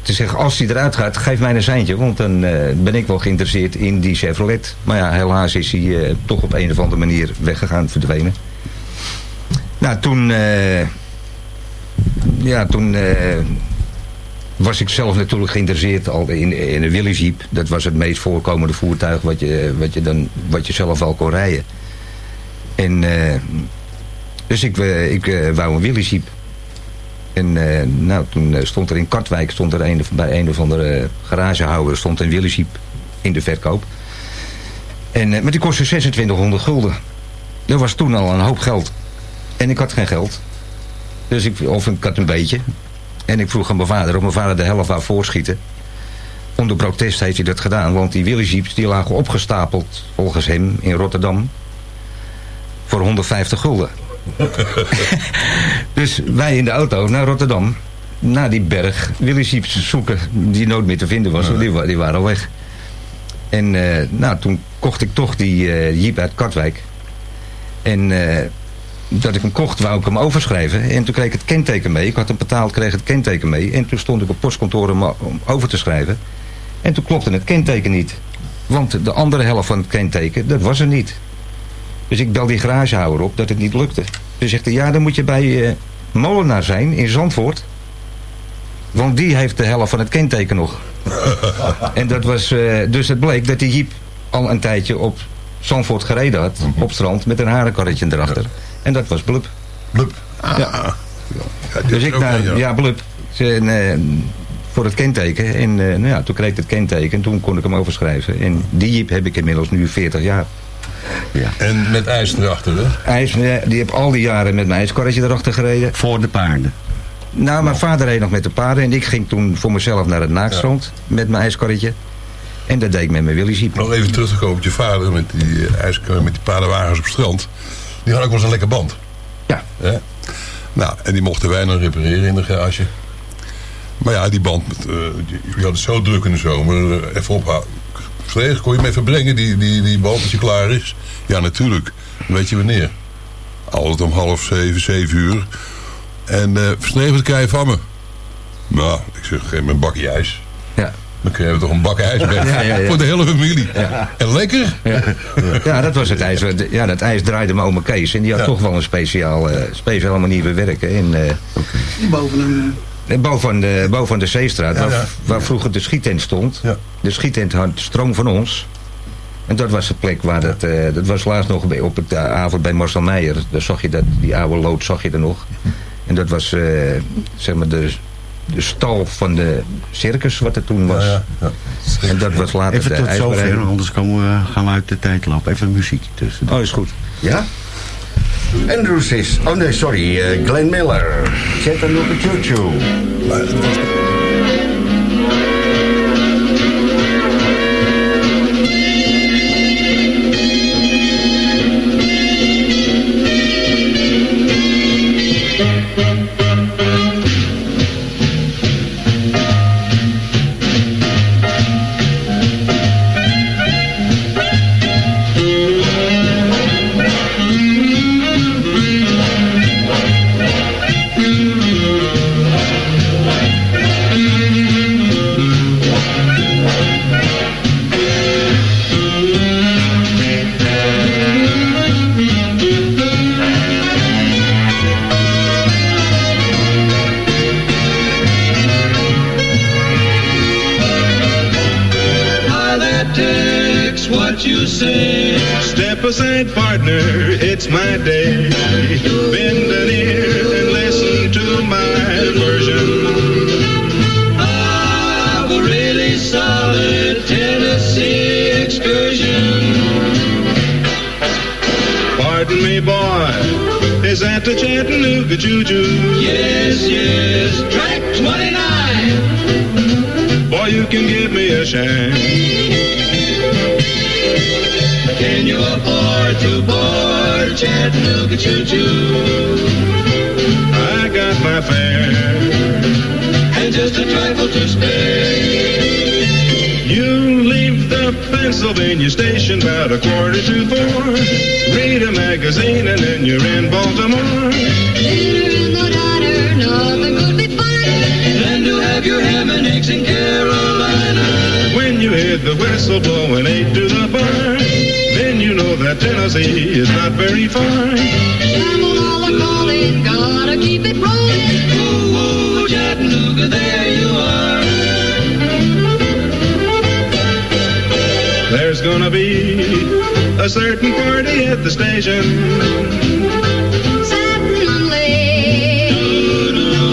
te zeggen, als hij eruit gaat, geef mij een seintje. Want dan ben ik wel geïnteresseerd in die Chevrolet. Maar ja, helaas is hij toch op een of andere manier weggegaan, verdwenen. Nou, toen... ja, toen... was ik zelf natuurlijk geïnteresseerd al in, in een Willys Jeep. Dat was het meest voorkomende voertuig wat je, wat je, dan, wat je zelf al kon rijden. En, eh, dus ik, eh, ik eh, wou een Willys Jeep. En nou, toen stond er in Katwijk, stond er bij een of andere garagehouder, stond een Willys Jeep in de verkoop. En, maar die kostte 2600 gulden. Dat was toen al een hoop geld. En ik had geen geld. Dus ik, of ik had een beetje. En ik vroeg aan mijn vader of mijn vader de helft wou voorschieten. Onder protest heeft hij dat gedaan. Want die Willys Jeeps die lagen opgestapeld, volgens hem, in Rotterdam. Voor 150 gulden. <laughs> dus wij in de auto naar Rotterdam. Naar die berg Willys Jeeps zoeken. Die nooit meer te vinden was. want Die, wa- die waren al weg. En eh, nou, toen kocht ik toch die eh, Jeep uit Katwijk. En eh, dat ik hem kocht, wou ik hem overschrijven. En toen kreeg ik het kenteken mee. Ik had hem betaald, kreeg het kenteken mee. En toen stond ik op postkantoor om, om over te schrijven. En toen klopte het kenteken niet. Want de andere helft van het kenteken, dat was er niet. Dus ik bel die garagehouder op dat het niet lukte. Dus zegt hij, ja, dan moet je bij eh, Molenaar zijn in Zandvoort. Want die heeft de helft van het kenteken nog. <laughs> en dat was, eh, dus het bleek dat die Jeep al een tijdje op Zandvoort gereden had. Op strand met een harenkarretje erachter. En dat was Blub. Blub. Ja. Dus ik naar, ja, Blub. En, eh, voor het kenteken. En eh, nou ja, toen kreeg ik het kenteken. En toen kon ik hem overschrijven. En die Jeep heb ik inmiddels nu 40 jaar. Ja. En met ijs erachter, hè? IJs, eh, die heb al die jaren met mijn ijskarretje erachter gereden. Voor de paarden. Nou, mijn vader reed nog met de paarden. En ik ging toen voor mezelf naar het naakstrand. Met mijn ijskarretje. En dat deed ik met mijn Willys Jeep. Nog even terug te komen op je vader met die, ijskar, met die paardenwagens op het strand. Die had ook wel eens een lekker band. Ja. Nou, en die mochten wij dan repareren in de garage. Maar ja, die band, met, eh, die- je had het zo druk in de zomer. eh, even ophouden. Verlegen, kon je hem even brengen, die, die, die band, als je klaar is? Ja, natuurlijk. Weet je wanneer? Altijd om half zeven, zeven uur. En uh, Verstegen, wat krijg je van me? Nou, ik zeg, geef me een bakje ijs. Ja. Dan kregen we toch een bak ijs bij. Ja, ja, ja. Voor de hele familie. En lekker. Ja, dat was het ijs. Ja, dat ijs draaide me oma Kees. En die had Ja. toch wel een speciaal, eh, speciale manier van werken. En, eh, Boven een... eh, boven, de, boven de Zeestraat, Ja, waar, ja. waar vroeger de schietent stond. De schietent had stroom van ons. En dat was de plek waar dat... eh, dat was laatst nog bij- op eh, avond bij Marcel Meijer. Daar zag je dat, die oude lood zag je er nog. En dat was, eh, zeg maar, de, de stal van de circus wat er toen was. En dat was later Even de tot zover, anders komen we, gaan we uit de tijd lopen. Even muziek tussen. Oh, is goed. Ja? Andrews is... Oh nee, sorry. eh, Glenn Miller. Chattanooga Choo Choo. Partner, it's my day. Bend an ear and listen to my version of a really solid Tennessee excursion. Pardon me, boy, is that the Chattanooga Choo-Choo? Yes, yes, track 29. Boy, you can give me a shine. Can you afford board Chattanooga choo-choo? I got my fare and just a trifle to spare. You leave the Pennsylvania station about a quarter to four. Read a magazine and then you're in Baltimore. You hear the whistle blowing eight to the bar, then you know that Tennessee is not very far. Shamalala calling, gotta keep it rolling. Ooh, ooh, Chattanooga, there you are. There's gonna be a certain party at the station.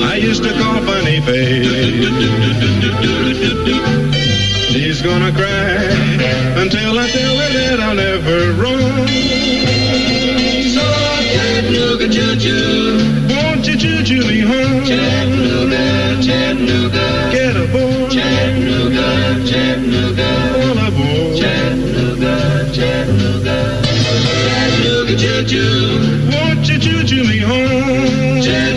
I used to call Funny Face. She's gonna cry until I tell her that I'll never roam. So Chattanooga choo-choo, won't you choo-choo me home? Chattanooga, Chattanooga, get aboard. Chattanooga, Chattanooga, all aboard. Chattanooga, Chattanooga, Chattanooga choo-choo, won't you choo-choo me home? Chattanooga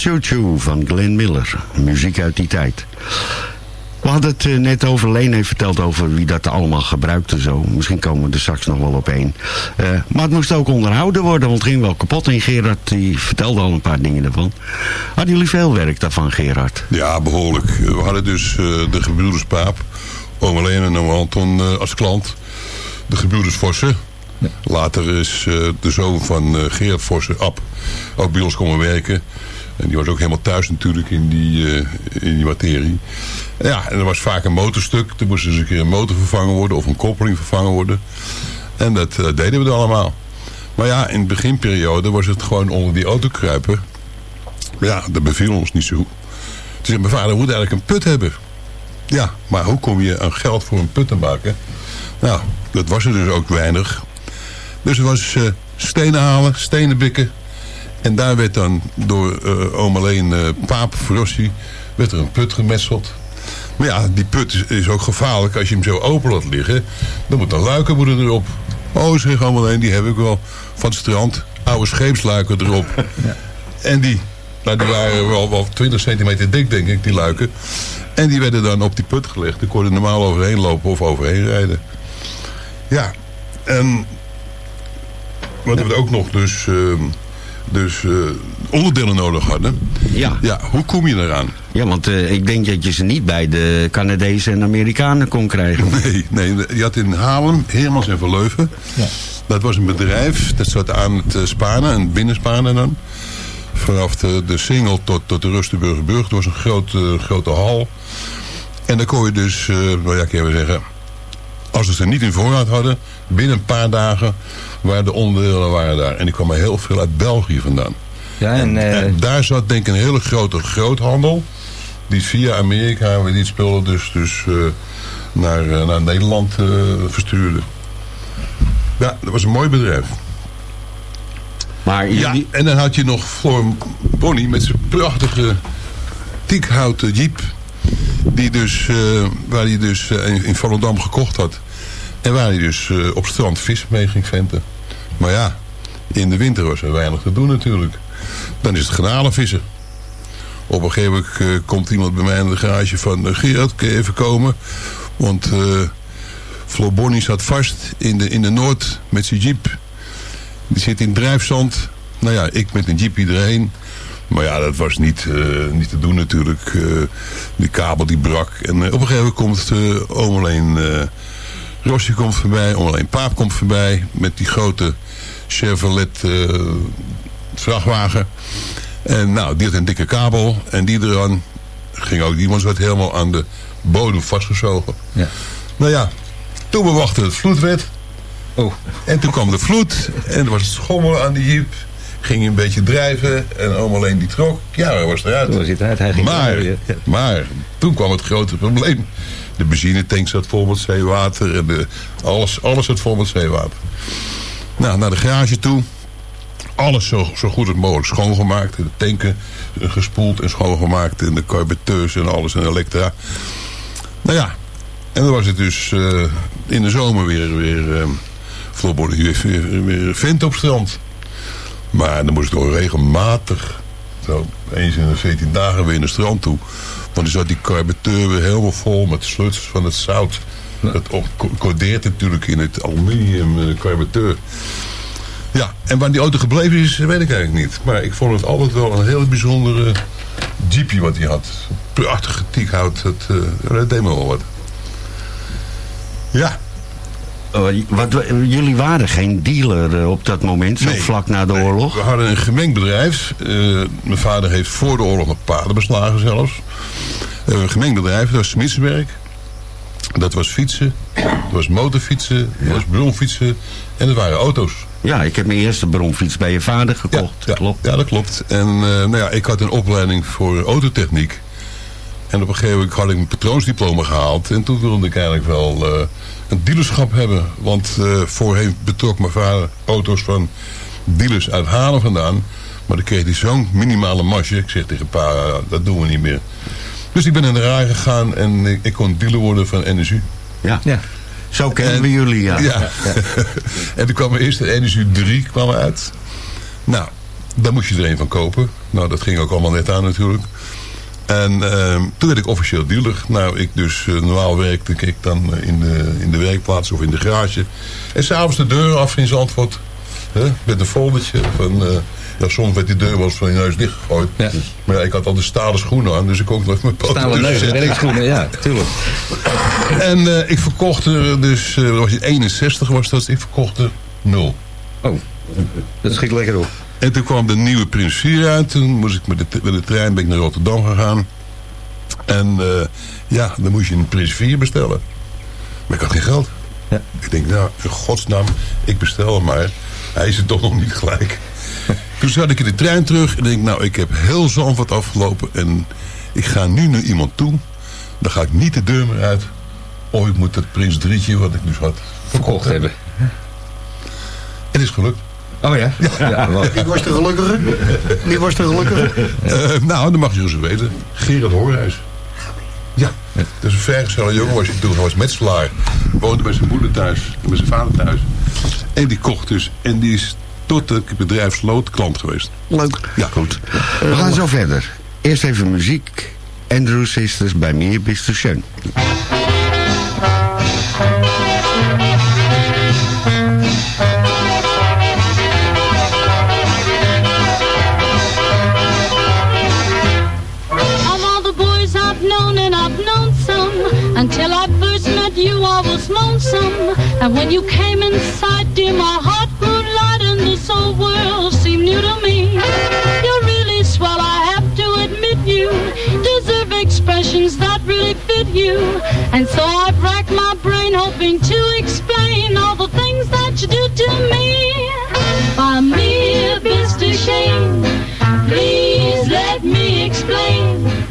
Choo Choo van Glenn Miller. Muziek uit die tijd. We hadden het eh, net over, Leen heeft verteld over wie dat allemaal gebruikte zo. Misschien komen we er straks nog wel op één. Eh, maar het moest ook onderhouden worden, want het ging wel kapot. En Gerard die vertelde al een paar dingen ervan. Hadden jullie veel werk daarvan, Gerard? Ja, behoorlijk. We hadden dus eh, de gebroeders Paap, oom Helene en oom Anton eh, als klant. De gebroeders Vossen. Later is eh, de zoon van eh Gerard Vossen, Ab, ook bij ons komen werken. En die was ook helemaal thuis natuurlijk in die, eh, in die materie. Ja, en er was vaak een motorstuk. Er moest eens een keer een motor vervangen worden of een koppeling vervangen worden. En dat eh, deden we dan allemaal. Maar ja, in de beginperiode was het gewoon onder die auto kruipen. Maar ja, dat beviel ons niet zo. Toen zei mijn vader, we moeten eigenlijk een put hebben. Ja, maar hoe kom je aan geld voor een put te maken? Nou, dat was er dus ook weinig. Dus er was eh, stenen halen, stenen bikken. En daar werd dan door eh oom alleen eh Paap Rossi werd er een put gemetseld. Maar ja, die put is, is ook gevaarlijk. Als je hem zo open laat liggen, dan moet een luiken moeten erop. Oh, zeg oom alleen, die heb ik wel van het strand. Oude scheepsluiken erop. <laughs> En die, nou, die waren wel, wel 20 centimeter dik, denk ik, die luiken. En die werden dan op die put gelegd. Daar kon je normaal overheen lopen of overheen rijden. Ja, en wat we ook nog dus, ehm, dus eh, onderdelen nodig hadden. Ja. Ja, hoe kom je eraan? Ja, want eh, ik denk dat je ze niet bij de Canadezen en Amerikanen kon krijgen. <laughs> Nee, nee, je had in Haarlem, Heermans en Verleuven. Ja. Dat was een bedrijf, dat zat aan het eh, Spanen, en binnenspanen dan. Vanaf de, de Singel tot, tot de Rustenburgerburg. Het was een grote, grote hal. En dan kon je dus, eh nou ja, even zeggen... Als ze ze niet in voorraad hadden, binnen een paar dagen waren de onderdelen waren daar. En die kwamen heel veel uit België vandaan. Ja, en, eh, daar zat denk ik een hele grote groothandel. Die via Amerika weer die spullen dus, dus eh, naar, eh, naar Nederland verstuurde. Ja, dat was een mooi bedrijf. Maar Ja, en dan had je nog Floor Bonnie met zijn prachtige tiekhouten jeep. Die dus, eh, waar hij dus in, in Volendam gekocht had. En waar hij dus eh, op strand vis mee ging venten. Maar ja, in de winter was er weinig te doen natuurlijk. Dan is het garnalenvissen. Op een gegeven moment eh, komt iemand bij mij in de garage van... eh, Gerard, kun je even komen? Want Floor Bonnie zat vast in de, in de Noord met zijn jeep. Die zit in drijfzand. Nou ja, ik met een jeepie erheen. Maar ja, dat was niet, niet te doen natuurlijk. Die kabel die brak. En op een gegeven moment komt uh, eh Rossi komt voorbij. Alleen Paap komt voorbij. Met die grote Chevrolet eh, vrachtwagen. En nou, die had een dikke kabel. En die eraan ging ook. Die was wat helemaal aan de bodem vastgezogen. Ja. Nou ja, toen we wachten het vloedwet. Oh. En toen kwam de vloed. En er was het schommelen aan die jeep. Ging een beetje drijven. En oom alleen die trok. Ja, hij was eruit. Toen was hij eruit, hij ging maar, eruit, ja. maar toen kwam het grote probleem. De benzinetank zat vol met zeewater. En de, alles, alles zat vol met zeewater. Nou, naar de garage toe. Alles zo, zo goed als mogelijk schoongemaakt. De tanken gespoeld en schoongemaakt. En de carbeteurs en alles en elektra. Nou ja, en dan was het dus eh, in de zomer weer, weer weer, weer, weer vent op strand. Maar dan moest ik toch regelmatig, zo eens in de 14 dagen weer naar het strand toe. Want dan zat die carbureteur weer helemaal vol met sluts van het zout. Co- codeert natuurlijk in het aluminium eh, carbureteur. Ja, en waar die auto gebleven is, weet ik eigenlijk niet. Maar ik vond het altijd wel een heel bijzondere jeepje wat hij had. Prachtige tiekhout, dat, eh, dat deed me wel wat. Ja. Wat, jullie waren geen dealer eh, op dat moment, zo vlak na de oorlog? We hadden een gemengd bedrijf. Eh, mijn vader heeft voor de oorlog nog paarden beslagen zelfs. Een gemengd bedrijf, dat was smidswerk. Dat was fietsen, dat was motorfietsen, dat was bromfietsen en dat waren auto's. Ja, ik heb mijn eerste bromfiets bij je vader gekocht. Ja, klopt. Ja, dat klopt. En eh, nou ja, ik had een opleiding voor autotechniek. En op een gegeven moment had ik mijn patroonsdiploma gehaald. En toen wilde ik eigenlijk wel eh, een dealerschap hebben. Want eh, voorheen betrok mijn vader auto's van dealers uit Halen vandaan. Maar dan kreeg hij zo'n minimale marge. Ik zeg tegen pa, dat doen we niet meer. Dus ik ben in de rij gegaan en ik, ik kon dealer worden van NSU. Ja. Zo kennen we jullie, ja. Ja. <laughs> en toen kwam er eerst de NSU 3 kwam er uit. Nou, daar moest je er een van kopen. Nou, dat ging ook allemaal net aan natuurlijk. En ehm, toen werd ik officieel dealer. Nou, ik dus eh, normaal werkte ik dan eh, in de, in de werkplaats of in de garage. En s'avonds de deur af in Zandvoort. Hè, met een foldertje van... eh, ja, soms werd die deur wel eens van je neus dichtgegooid. Maar ja, ik had al de stalen schoenen aan, dus ik kon ook nog mijn poten Stalen tussen neus, werkschoenen, ja, tuurlijk. En ik verkocht er dus, eh, was het 61 was dat, ik verkocht er 0. Oh, dat schiet lekker op. En toen kwam de nieuwe Prins 4 uit. Toen moest ik met de, met de trein ben ik naar Rotterdam gegaan. En eh, ja, dan moest je een Prins 4 bestellen. Maar ik had geen geld. Ja. Ik denk, nou, in godsnaam, ik bestel hem maar. Hij is er toch nog niet gelijk. Toen zat ik in de trein terug en denk, nou, ik heb heel Zandvoort afgelopen. En ik ga nu naar iemand toe. Dan ga ik niet de deur meer uit. Of ik moet dat Prins 3'tje wat ik dus had verkocht hebben. En het is gelukt. Oh ja? ja. Wie was de gelukkige? Wie was de gelukkige? Eh, nou, dat mag je zo weten. Gerard Horhuis. Ja, dat is een vergezelle jongen. Was je toen was metselaar. Woonde bij zijn moeder thuis. en Bij zijn vader thuis. En die kocht dus. En die is tot het bedrijf sloot klant geweest. Leuk. Ja, goed. We gaan zo verder. Eerst even muziek. Andrew Sisters bij Mir Bist du And when you came inside dear my heart grew light And this whole world seemed new to me. You're really swell I have to admit you. Deserve expressions that really fit you. And so I've racked my brain hoping to explain All the things that you do to me. By me bist du shame Please let me explain.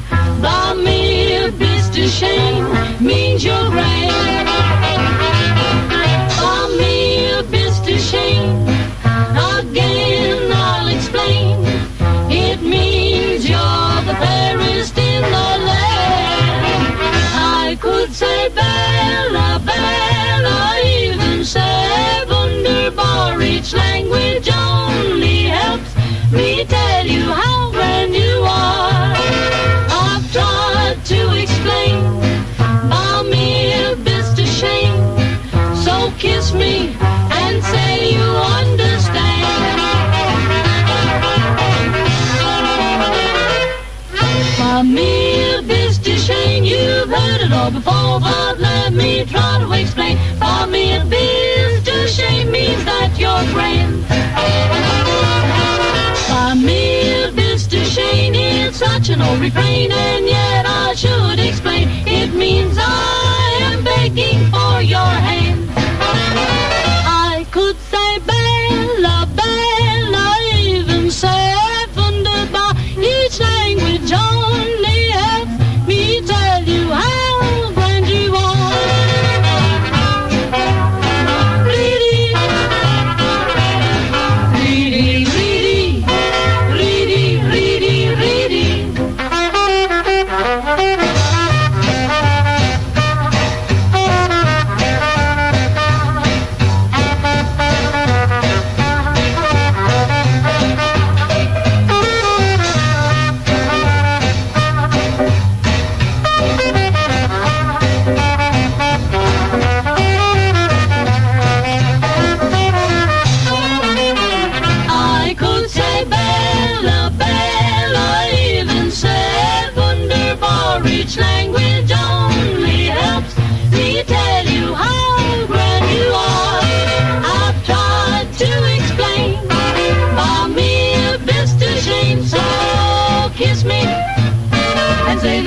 Before, but let me try to explain. By me a shame means that you're grand. By me, Mr. Shane, it's such an old refrain, and yet I should explain. It means I am begging for your hand.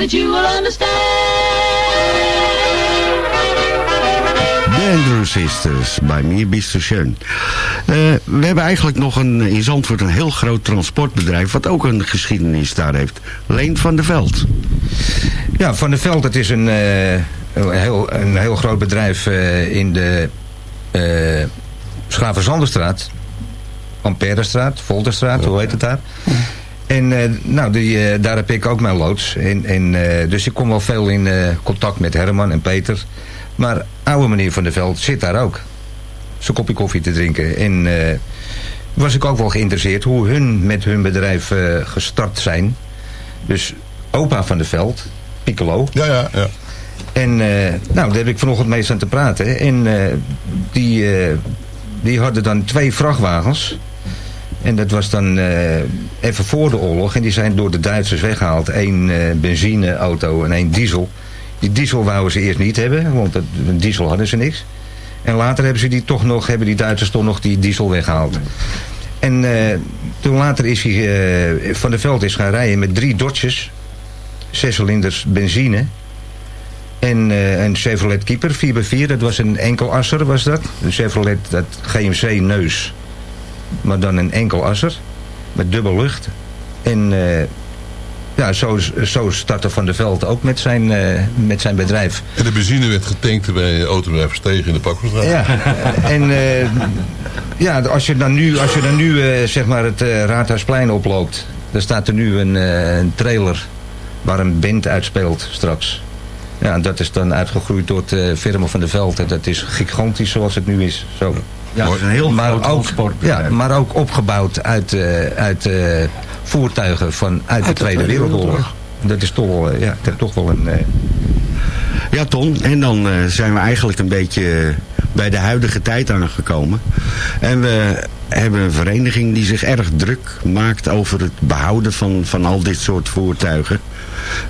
That you will understand. De Andrew Sisters bij Mir Bist schön. Eh, we hebben eigenlijk nog een, in Zandvoort een heel groot transportbedrijf... wat ook een geschiedenis daar heeft. Leen van der Veld. Ja, Van der Veld, dat is een, eh, een, heel, een heel groot bedrijf eh, in de uh, Schavenzanderstraat. Amperestraat, Volterstraat, hoe heet het daar? En eh, nou, die, eh, daar heb ik ook mijn loods. En, en, eh, dus ik kom wel veel in contact met Herman en Peter. Maar oude meneer Van der Veld zit daar ook. Zijn kopje koffie te drinken. En was ik ook wel geïnteresseerd hoe hun met hun bedrijf gestart zijn. Dus opa Van der Veld, Piccolo. Ja, ja, ja. En nou, daar heb ik vanochtend mee aan te praten. En die, die hadden dan twee vrachtwagens. En dat was dan eh, even voor de oorlog. En die zijn door de Duitsers weggehaald. Eén eh, benzineauto en één diesel. Die diesel wouden ze eerst niet hebben. Want dat, diesel hadden ze niks. En later hebben, ze die toch nog, hebben die Duitsers toch nog die diesel weggehaald. En eh, toen later is hij van de veld is gaan rijden met drie Dodges. Zes cilinders benzine. En een Chevrolet Keeper 4x4, dat was een enkelasser was dat. Een Chevrolet, dat GMC neus. Maar dan een enkelasser. Met dubbel lucht. En eh, ja, zo, zo startte Van der Veld ook met zijn, eh, met zijn bedrijf. En de benzine werd getankt bij Autobedrijf Verstegen in de Pakkelstraat. Ja, en eh, ja, als je dan nu, als je dan nu zeg maar het Raadhuisplein oploopt... dan staat er nu een, een trailer waar een band uitspeelt straks. Ja, en dat is dan uitgegroeid door de uh, firma van de Veld. En dat is gigantisch zoals het nu is. Zo. Ja, het is een heel maar groot ook, ja, maar ook opgebouwd uit, eh, uit eh, voertuigen van, uit, de Uit de Tweede Wereldoorlog. Dat is toch wel, eh, ja, dat is toch wel een... eh, Ja, Ton. En dan eh, zijn we eigenlijk een beetje eh, bij de huidige tijd aangekomen. En we hebben een vereniging die zich erg druk maakt over het behouden van, van al dit soort voertuigen.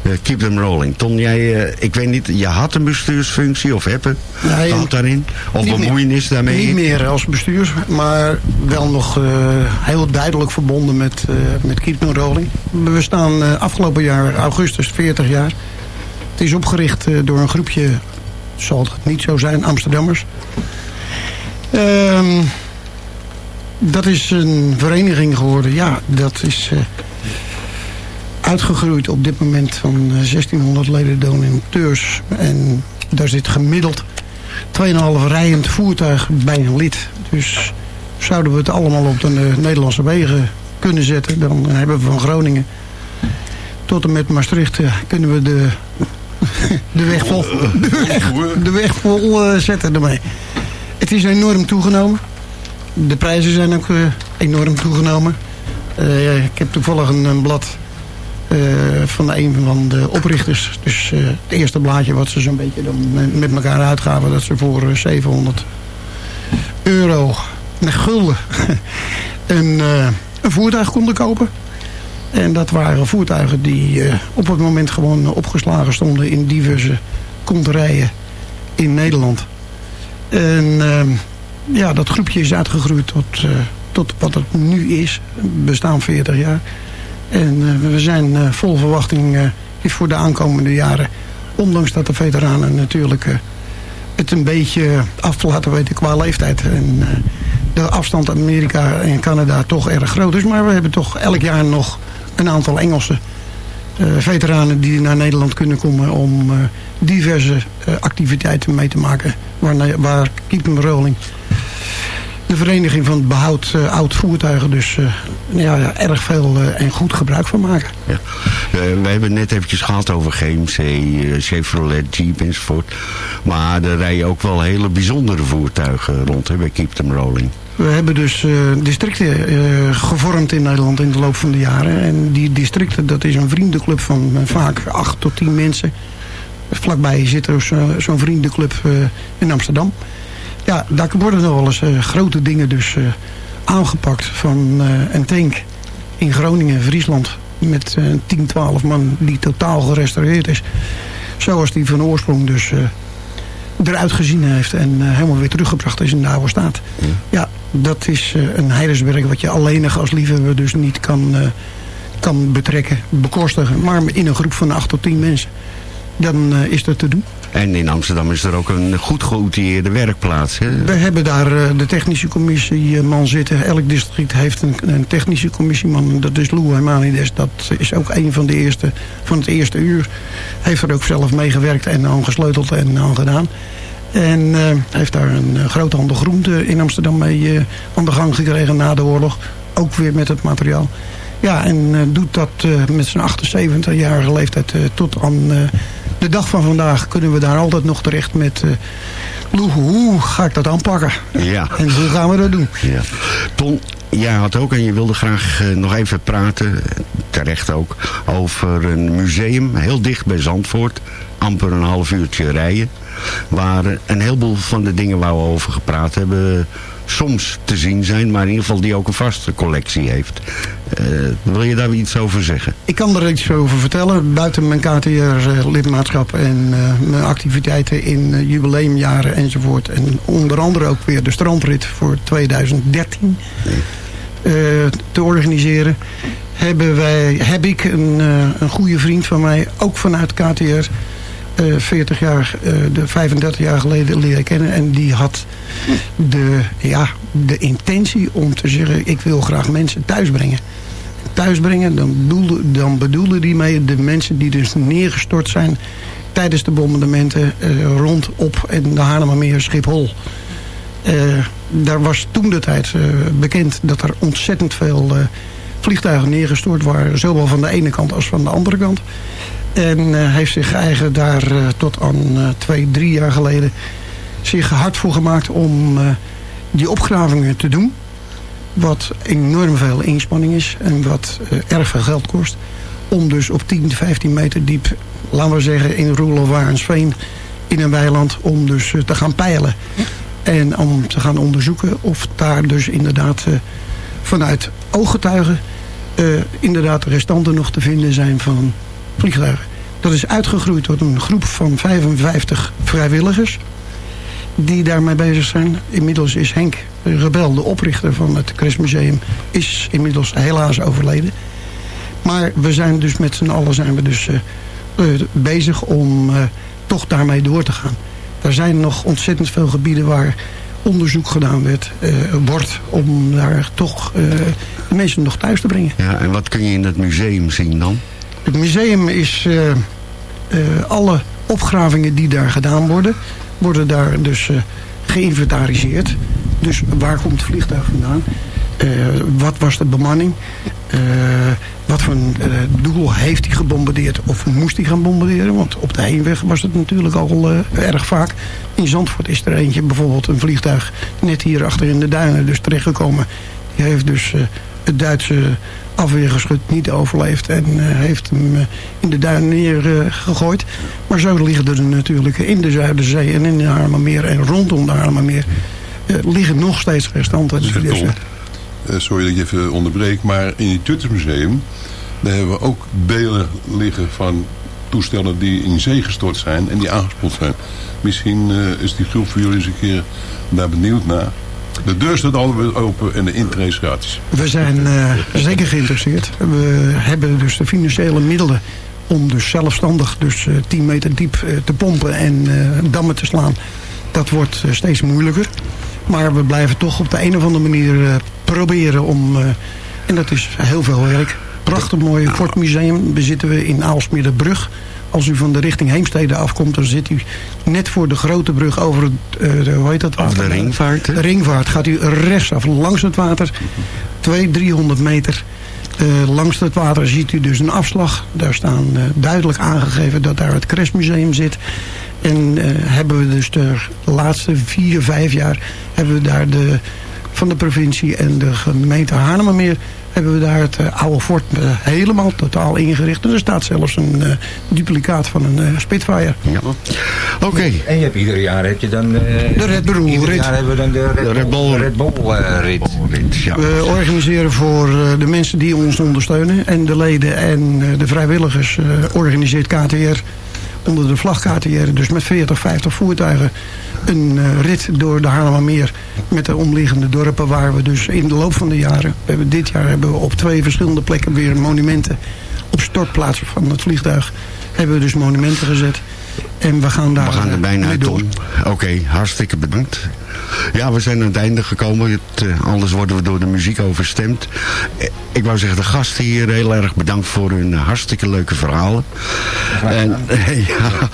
Eh, keep them rolling. Ton, jij, eh, ik weet niet, je had een bestuursfunctie of heb je Nee, gehad daarin? Of meer. bemoeienis daarmee? Niet meer als bestuur, maar wel nog eh, heel duidelijk verbonden met, met Keep No Rolling. We staan afgelopen jaar, augustus, 40 jaar. Het is opgericht door een groepje, zal het niet zo zijn, Amsterdammers. Ehm, dat is een vereniging geworden, ja, dat is uitgegroeid op dit moment van eh, 1600 leden donateurs. En daar zit gemiddeld 2,5 rijend voertuig bij een lid. Dus zouden we het allemaal op de eh, Nederlandse wegen kunnen zetten... dan hebben we van Groningen tot en met Maastricht... eh, kunnen we de, <laughs> de weg vol, de weg, vol eh, zetten ermee. Het is enorm toegenomen. De prijzen zijn ook eh, enorm toegenomen. Eh, ik heb toevallig een, blad eh, van een van de oprichters. Dus eh, het eerste blaadje wat ze zo'n beetje dan met- elkaar uitgaven... dat ze voor eh, 700 euro, nee, gulden, <laughs> een, eh, een voertuig konden kopen. En dat waren voertuigen die eh, op het moment gewoon opgeslagen stonden... in diverse konterijen in Nederland. En ehm, ja, dat groepje is uitgegroeid tot, eh, tot wat het nu is. Bestaan 40 jaar. En eh, we zijn eh, vol verwachting eh, voor de aankomende jaren. Ondanks dat de veteranen natuurlijk het een beetje af laten weten qua leeftijd. En de afstand Amerika en Canada toch erg groot is. Maar we hebben toch elk jaar nog een aantal Engelse veteranen die naar Nederland kunnen komen om diverse activiteiten mee te maken. Waar, waar Keep Rolling, de vereniging van het behoud eh, oud voertuigen, dus eh, ja, ja, erg veel eh, en goed gebruik van maken. Ja. We hebben het net eventjes gehad over GMC, Chevrolet, Jeep enzovoort. Maar er rijden ook wel hele bijzondere voertuigen rond hè, bij Keep Them Rolling. We hebben dus districten gevormd in Nederland in de loop van de jaren. En die districten, dat is een vriendenclub van vaak acht tot tien mensen. Vlakbij zit er zo- zo'n vriendenclub in Amsterdam. Ja, daar worden nog wel eens eh, grote dingen dus eh, aangepakt. Van eh, een tank in Groningen, Friesland. Met eh 10, 12 man die totaal gerestaureerd is. Zoals die van oorsprong dus eruit gezien heeft. En helemaal weer teruggebracht is in de oude staat. Ja, dat is een heidenswerk wat je alleenig als liefhebber dus niet kan, kan betrekken, bekostigen. Maar in een groep van 8 tot 10 mensen, dan is dat te doen. En in Amsterdam is er ook een goed geoutilleerde werkplaats. Hè? We hebben daar eh, de technische commissieman zitten. Elk district heeft een, een technische commissieman. Dat is Lou Heimanides. Dat is ook een van de eerste van het eerste uur. Heeft er ook zelf meegewerkt en aan gesleuteld en aan gedaan. En eh, heeft daar een uh, groothandel groente in Amsterdam mee eh, aan de gang gekregen na de oorlog. Ook weer met het materiaal. Ja, en eh, doet dat eh, met zijn 78-jarige leeftijd eh, tot aan eh, de dag van vandaag kunnen we daar altijd nog terecht met... eh hoe ga ik dat aanpakken? Ja. En hoe gaan we dat doen? Ja. Ton, jij had ook en je wilde graag eh, nog even praten, terecht ook, over een museum heel dicht bij Zandvoort. Amper een half uurtje rijden. Waar een heleboel van de dingen waar we over gepraat hebben soms te zien zijn, maar in ieder geval die ook een vaste collectie heeft. Eh, wil je daar iets over zeggen? Ik kan er iets over vertellen. Buiten mijn KTR-lidmaatschap en eh, mijn activiteiten in eh, jubileumjaren enzovoort. En onder andere ook weer de strandrit voor 2013 eh, te organiseren. Hebben wij, heb ik een, een goede vriend van mij, ook vanuit KTR... eh, 40 jaar, eh, de 35 jaar geleden leren kennen. En die had de, ja, de intentie om te zeggen... ik wil graag mensen thuis brengen. thuisbrengen. Dan bedoelde, dan bedoelde die mee de mensen die dus neergestort zijn tijdens de bombardementen eh, rondop en de Haarlemmermeer Schiphol. Eh, daar was toen de tijd eh, bekend dat er ontzettend veel eh, vliegtuigen neergestort waren. Zowel van de ene kant als van de andere kant. En eh, heeft zich eigen daar eh, tot aan eh, twee, drie jaar geleden zich hard voor gemaakt om die opgravingen te doen. Wat enorm veel inspanning is en wat erg veel geld kost. Om dus op 10, 15 meter diep, laten we zeggen in Roel of Warensveen, in een weiland, om dus te gaan peilen. En om te gaan onderzoeken of daar dus inderdaad vanuit ooggetuigen inderdaad restanten nog te vinden zijn van vliegtuigen. Dat is uitgegroeid tot een groep van 55 vrijwilligers die daarmee bezig zijn. Inmiddels is Henk Rebel, de oprichter van het Christmuseum, is inmiddels helaas overleden. Maar we zijn dus met z'n allen zijn we dus, eh, eh, bezig om eh, toch daarmee door te gaan. Er zijn nog ontzettend veel gebieden waar onderzoek gedaan werd, wordt om daar toch de mensen nog thuis te brengen. Ja, en wat kun je in het museum zien dan? Het museum is eh, eh, alle opgravingen die daar gedaan worden, worden daar dus eh, geïnventariseerd. Dus waar komt het vliegtuig vandaan? Wat was de bemanning? Wat voor een doel heeft hij gebombardeerd of moest hij gaan bombarderen? Want op de heenweg was het natuurlijk al erg vaak. In Zandvoort is er eentje, bijvoorbeeld een vliegtuig net hier achter in de duinen dus terechtgekomen. Die heeft dus het Duitse afweergeschut niet overleefd en eh, heeft hem eh, in de duinen neergegooid. maar zo liggen er natuurlijk in de Zuiderzee en in de Haarlemmermeer en rondom de Haarlemmermeer eh, liggen nog steeds restanten. Dus, sorry dat ik je even onderbreek, maar in het Tuttersmuseum... daar hebben we ook delen liggen van toestellen die in zee gestort zijn en die aangespoeld zijn. Misschien is die groep voor jullie eens een keer daar benieuwd naar. De deur staat altijd open en de intree is gratis. We zijn eh, zeker geïnteresseerd. We hebben dus de financiële middelen om dus zelfstandig dus eh, 10 meter diep eh, te pompen en eh, dammen te slaan. Dat wordt eh, steeds moeilijker. Maar we blijven toch op de een of andere manier eh, proberen om... eh, en dat is heel veel werk. Prachtig mooi Fortmuseum bezitten we in Aalsmeerderbrug. Als u van de richting Heemstede afkomt, dan zit u net voor de grote brug over het, de, hoe heet dat? Of de ringvaart? De ringvaart. Gaat u rechtsaf langs het water, 200, 300 meter. Eh, langs het water ziet u dus een afslag. Daar staan eh, duidelijk aangegeven dat daar het Crashmuseum zit. En hebben we dus de laatste vier, vijf jaar... hebben we daar de, van de provincie en de gemeente Haarlemmermeer... hebben we daar het eh, oude fort eh, helemaal totaal ingericht. En er staat zelfs een eh, duplicaat van een eh, Spitfire. Ja. Oké. En je hebt ieder jaar heb je dan... eh, De Red Bull Ieder rit. jaar hebben we dan de Red, Red Bull. Red Bull eh, rit. Ja. We organiseren voor eh, de mensen die ons ondersteunen en de leden en eh, de vrijwilligers eh, organiseert KTR onder de vlag KTR, dus met 40, 50 voertuigen, een eh, rit door de Haarlemmermeer met de omliggende dorpen waar we dus in de loop van de jaren, hebben, dit jaar hebben we op twee verschillende plekken weer monumenten op stortplaatsen van het vliegtuig, hebben we dus monumenten gezet. En we gaan daar We gaan er eh, bijna uit, door. Tom. Oké, hartstikke bedankt. Ja, we zijn aan het einde gekomen. Het, eh, anders worden we door de muziek overstemd. Eh, Ik wou zeggen, de gasten hier heel erg bedankt voor hun hartstikke leuke verhalen. En, <laughs> ja,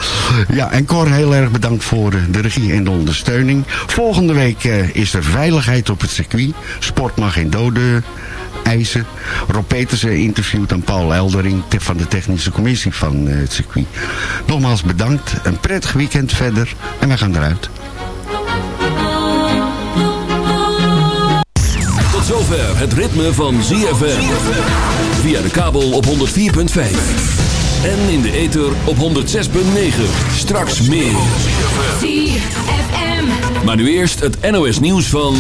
ja, en Cor heel erg bedankt voor de regie en de ondersteuning. Volgende week is er veiligheid op het circuit. Sport mag geen doden eisen. Rob Petersen interviewt aan Paul Eldering van de technische commissie van eh, het circuit. Nogmaals bedankt. Een prettig weekend verder. En wij gaan eruit. Tot zover het ritme van ZFM. Via de kabel op 104.5. En in de ether op 106.9. Straks meer. Maar nu eerst het NOS nieuws van...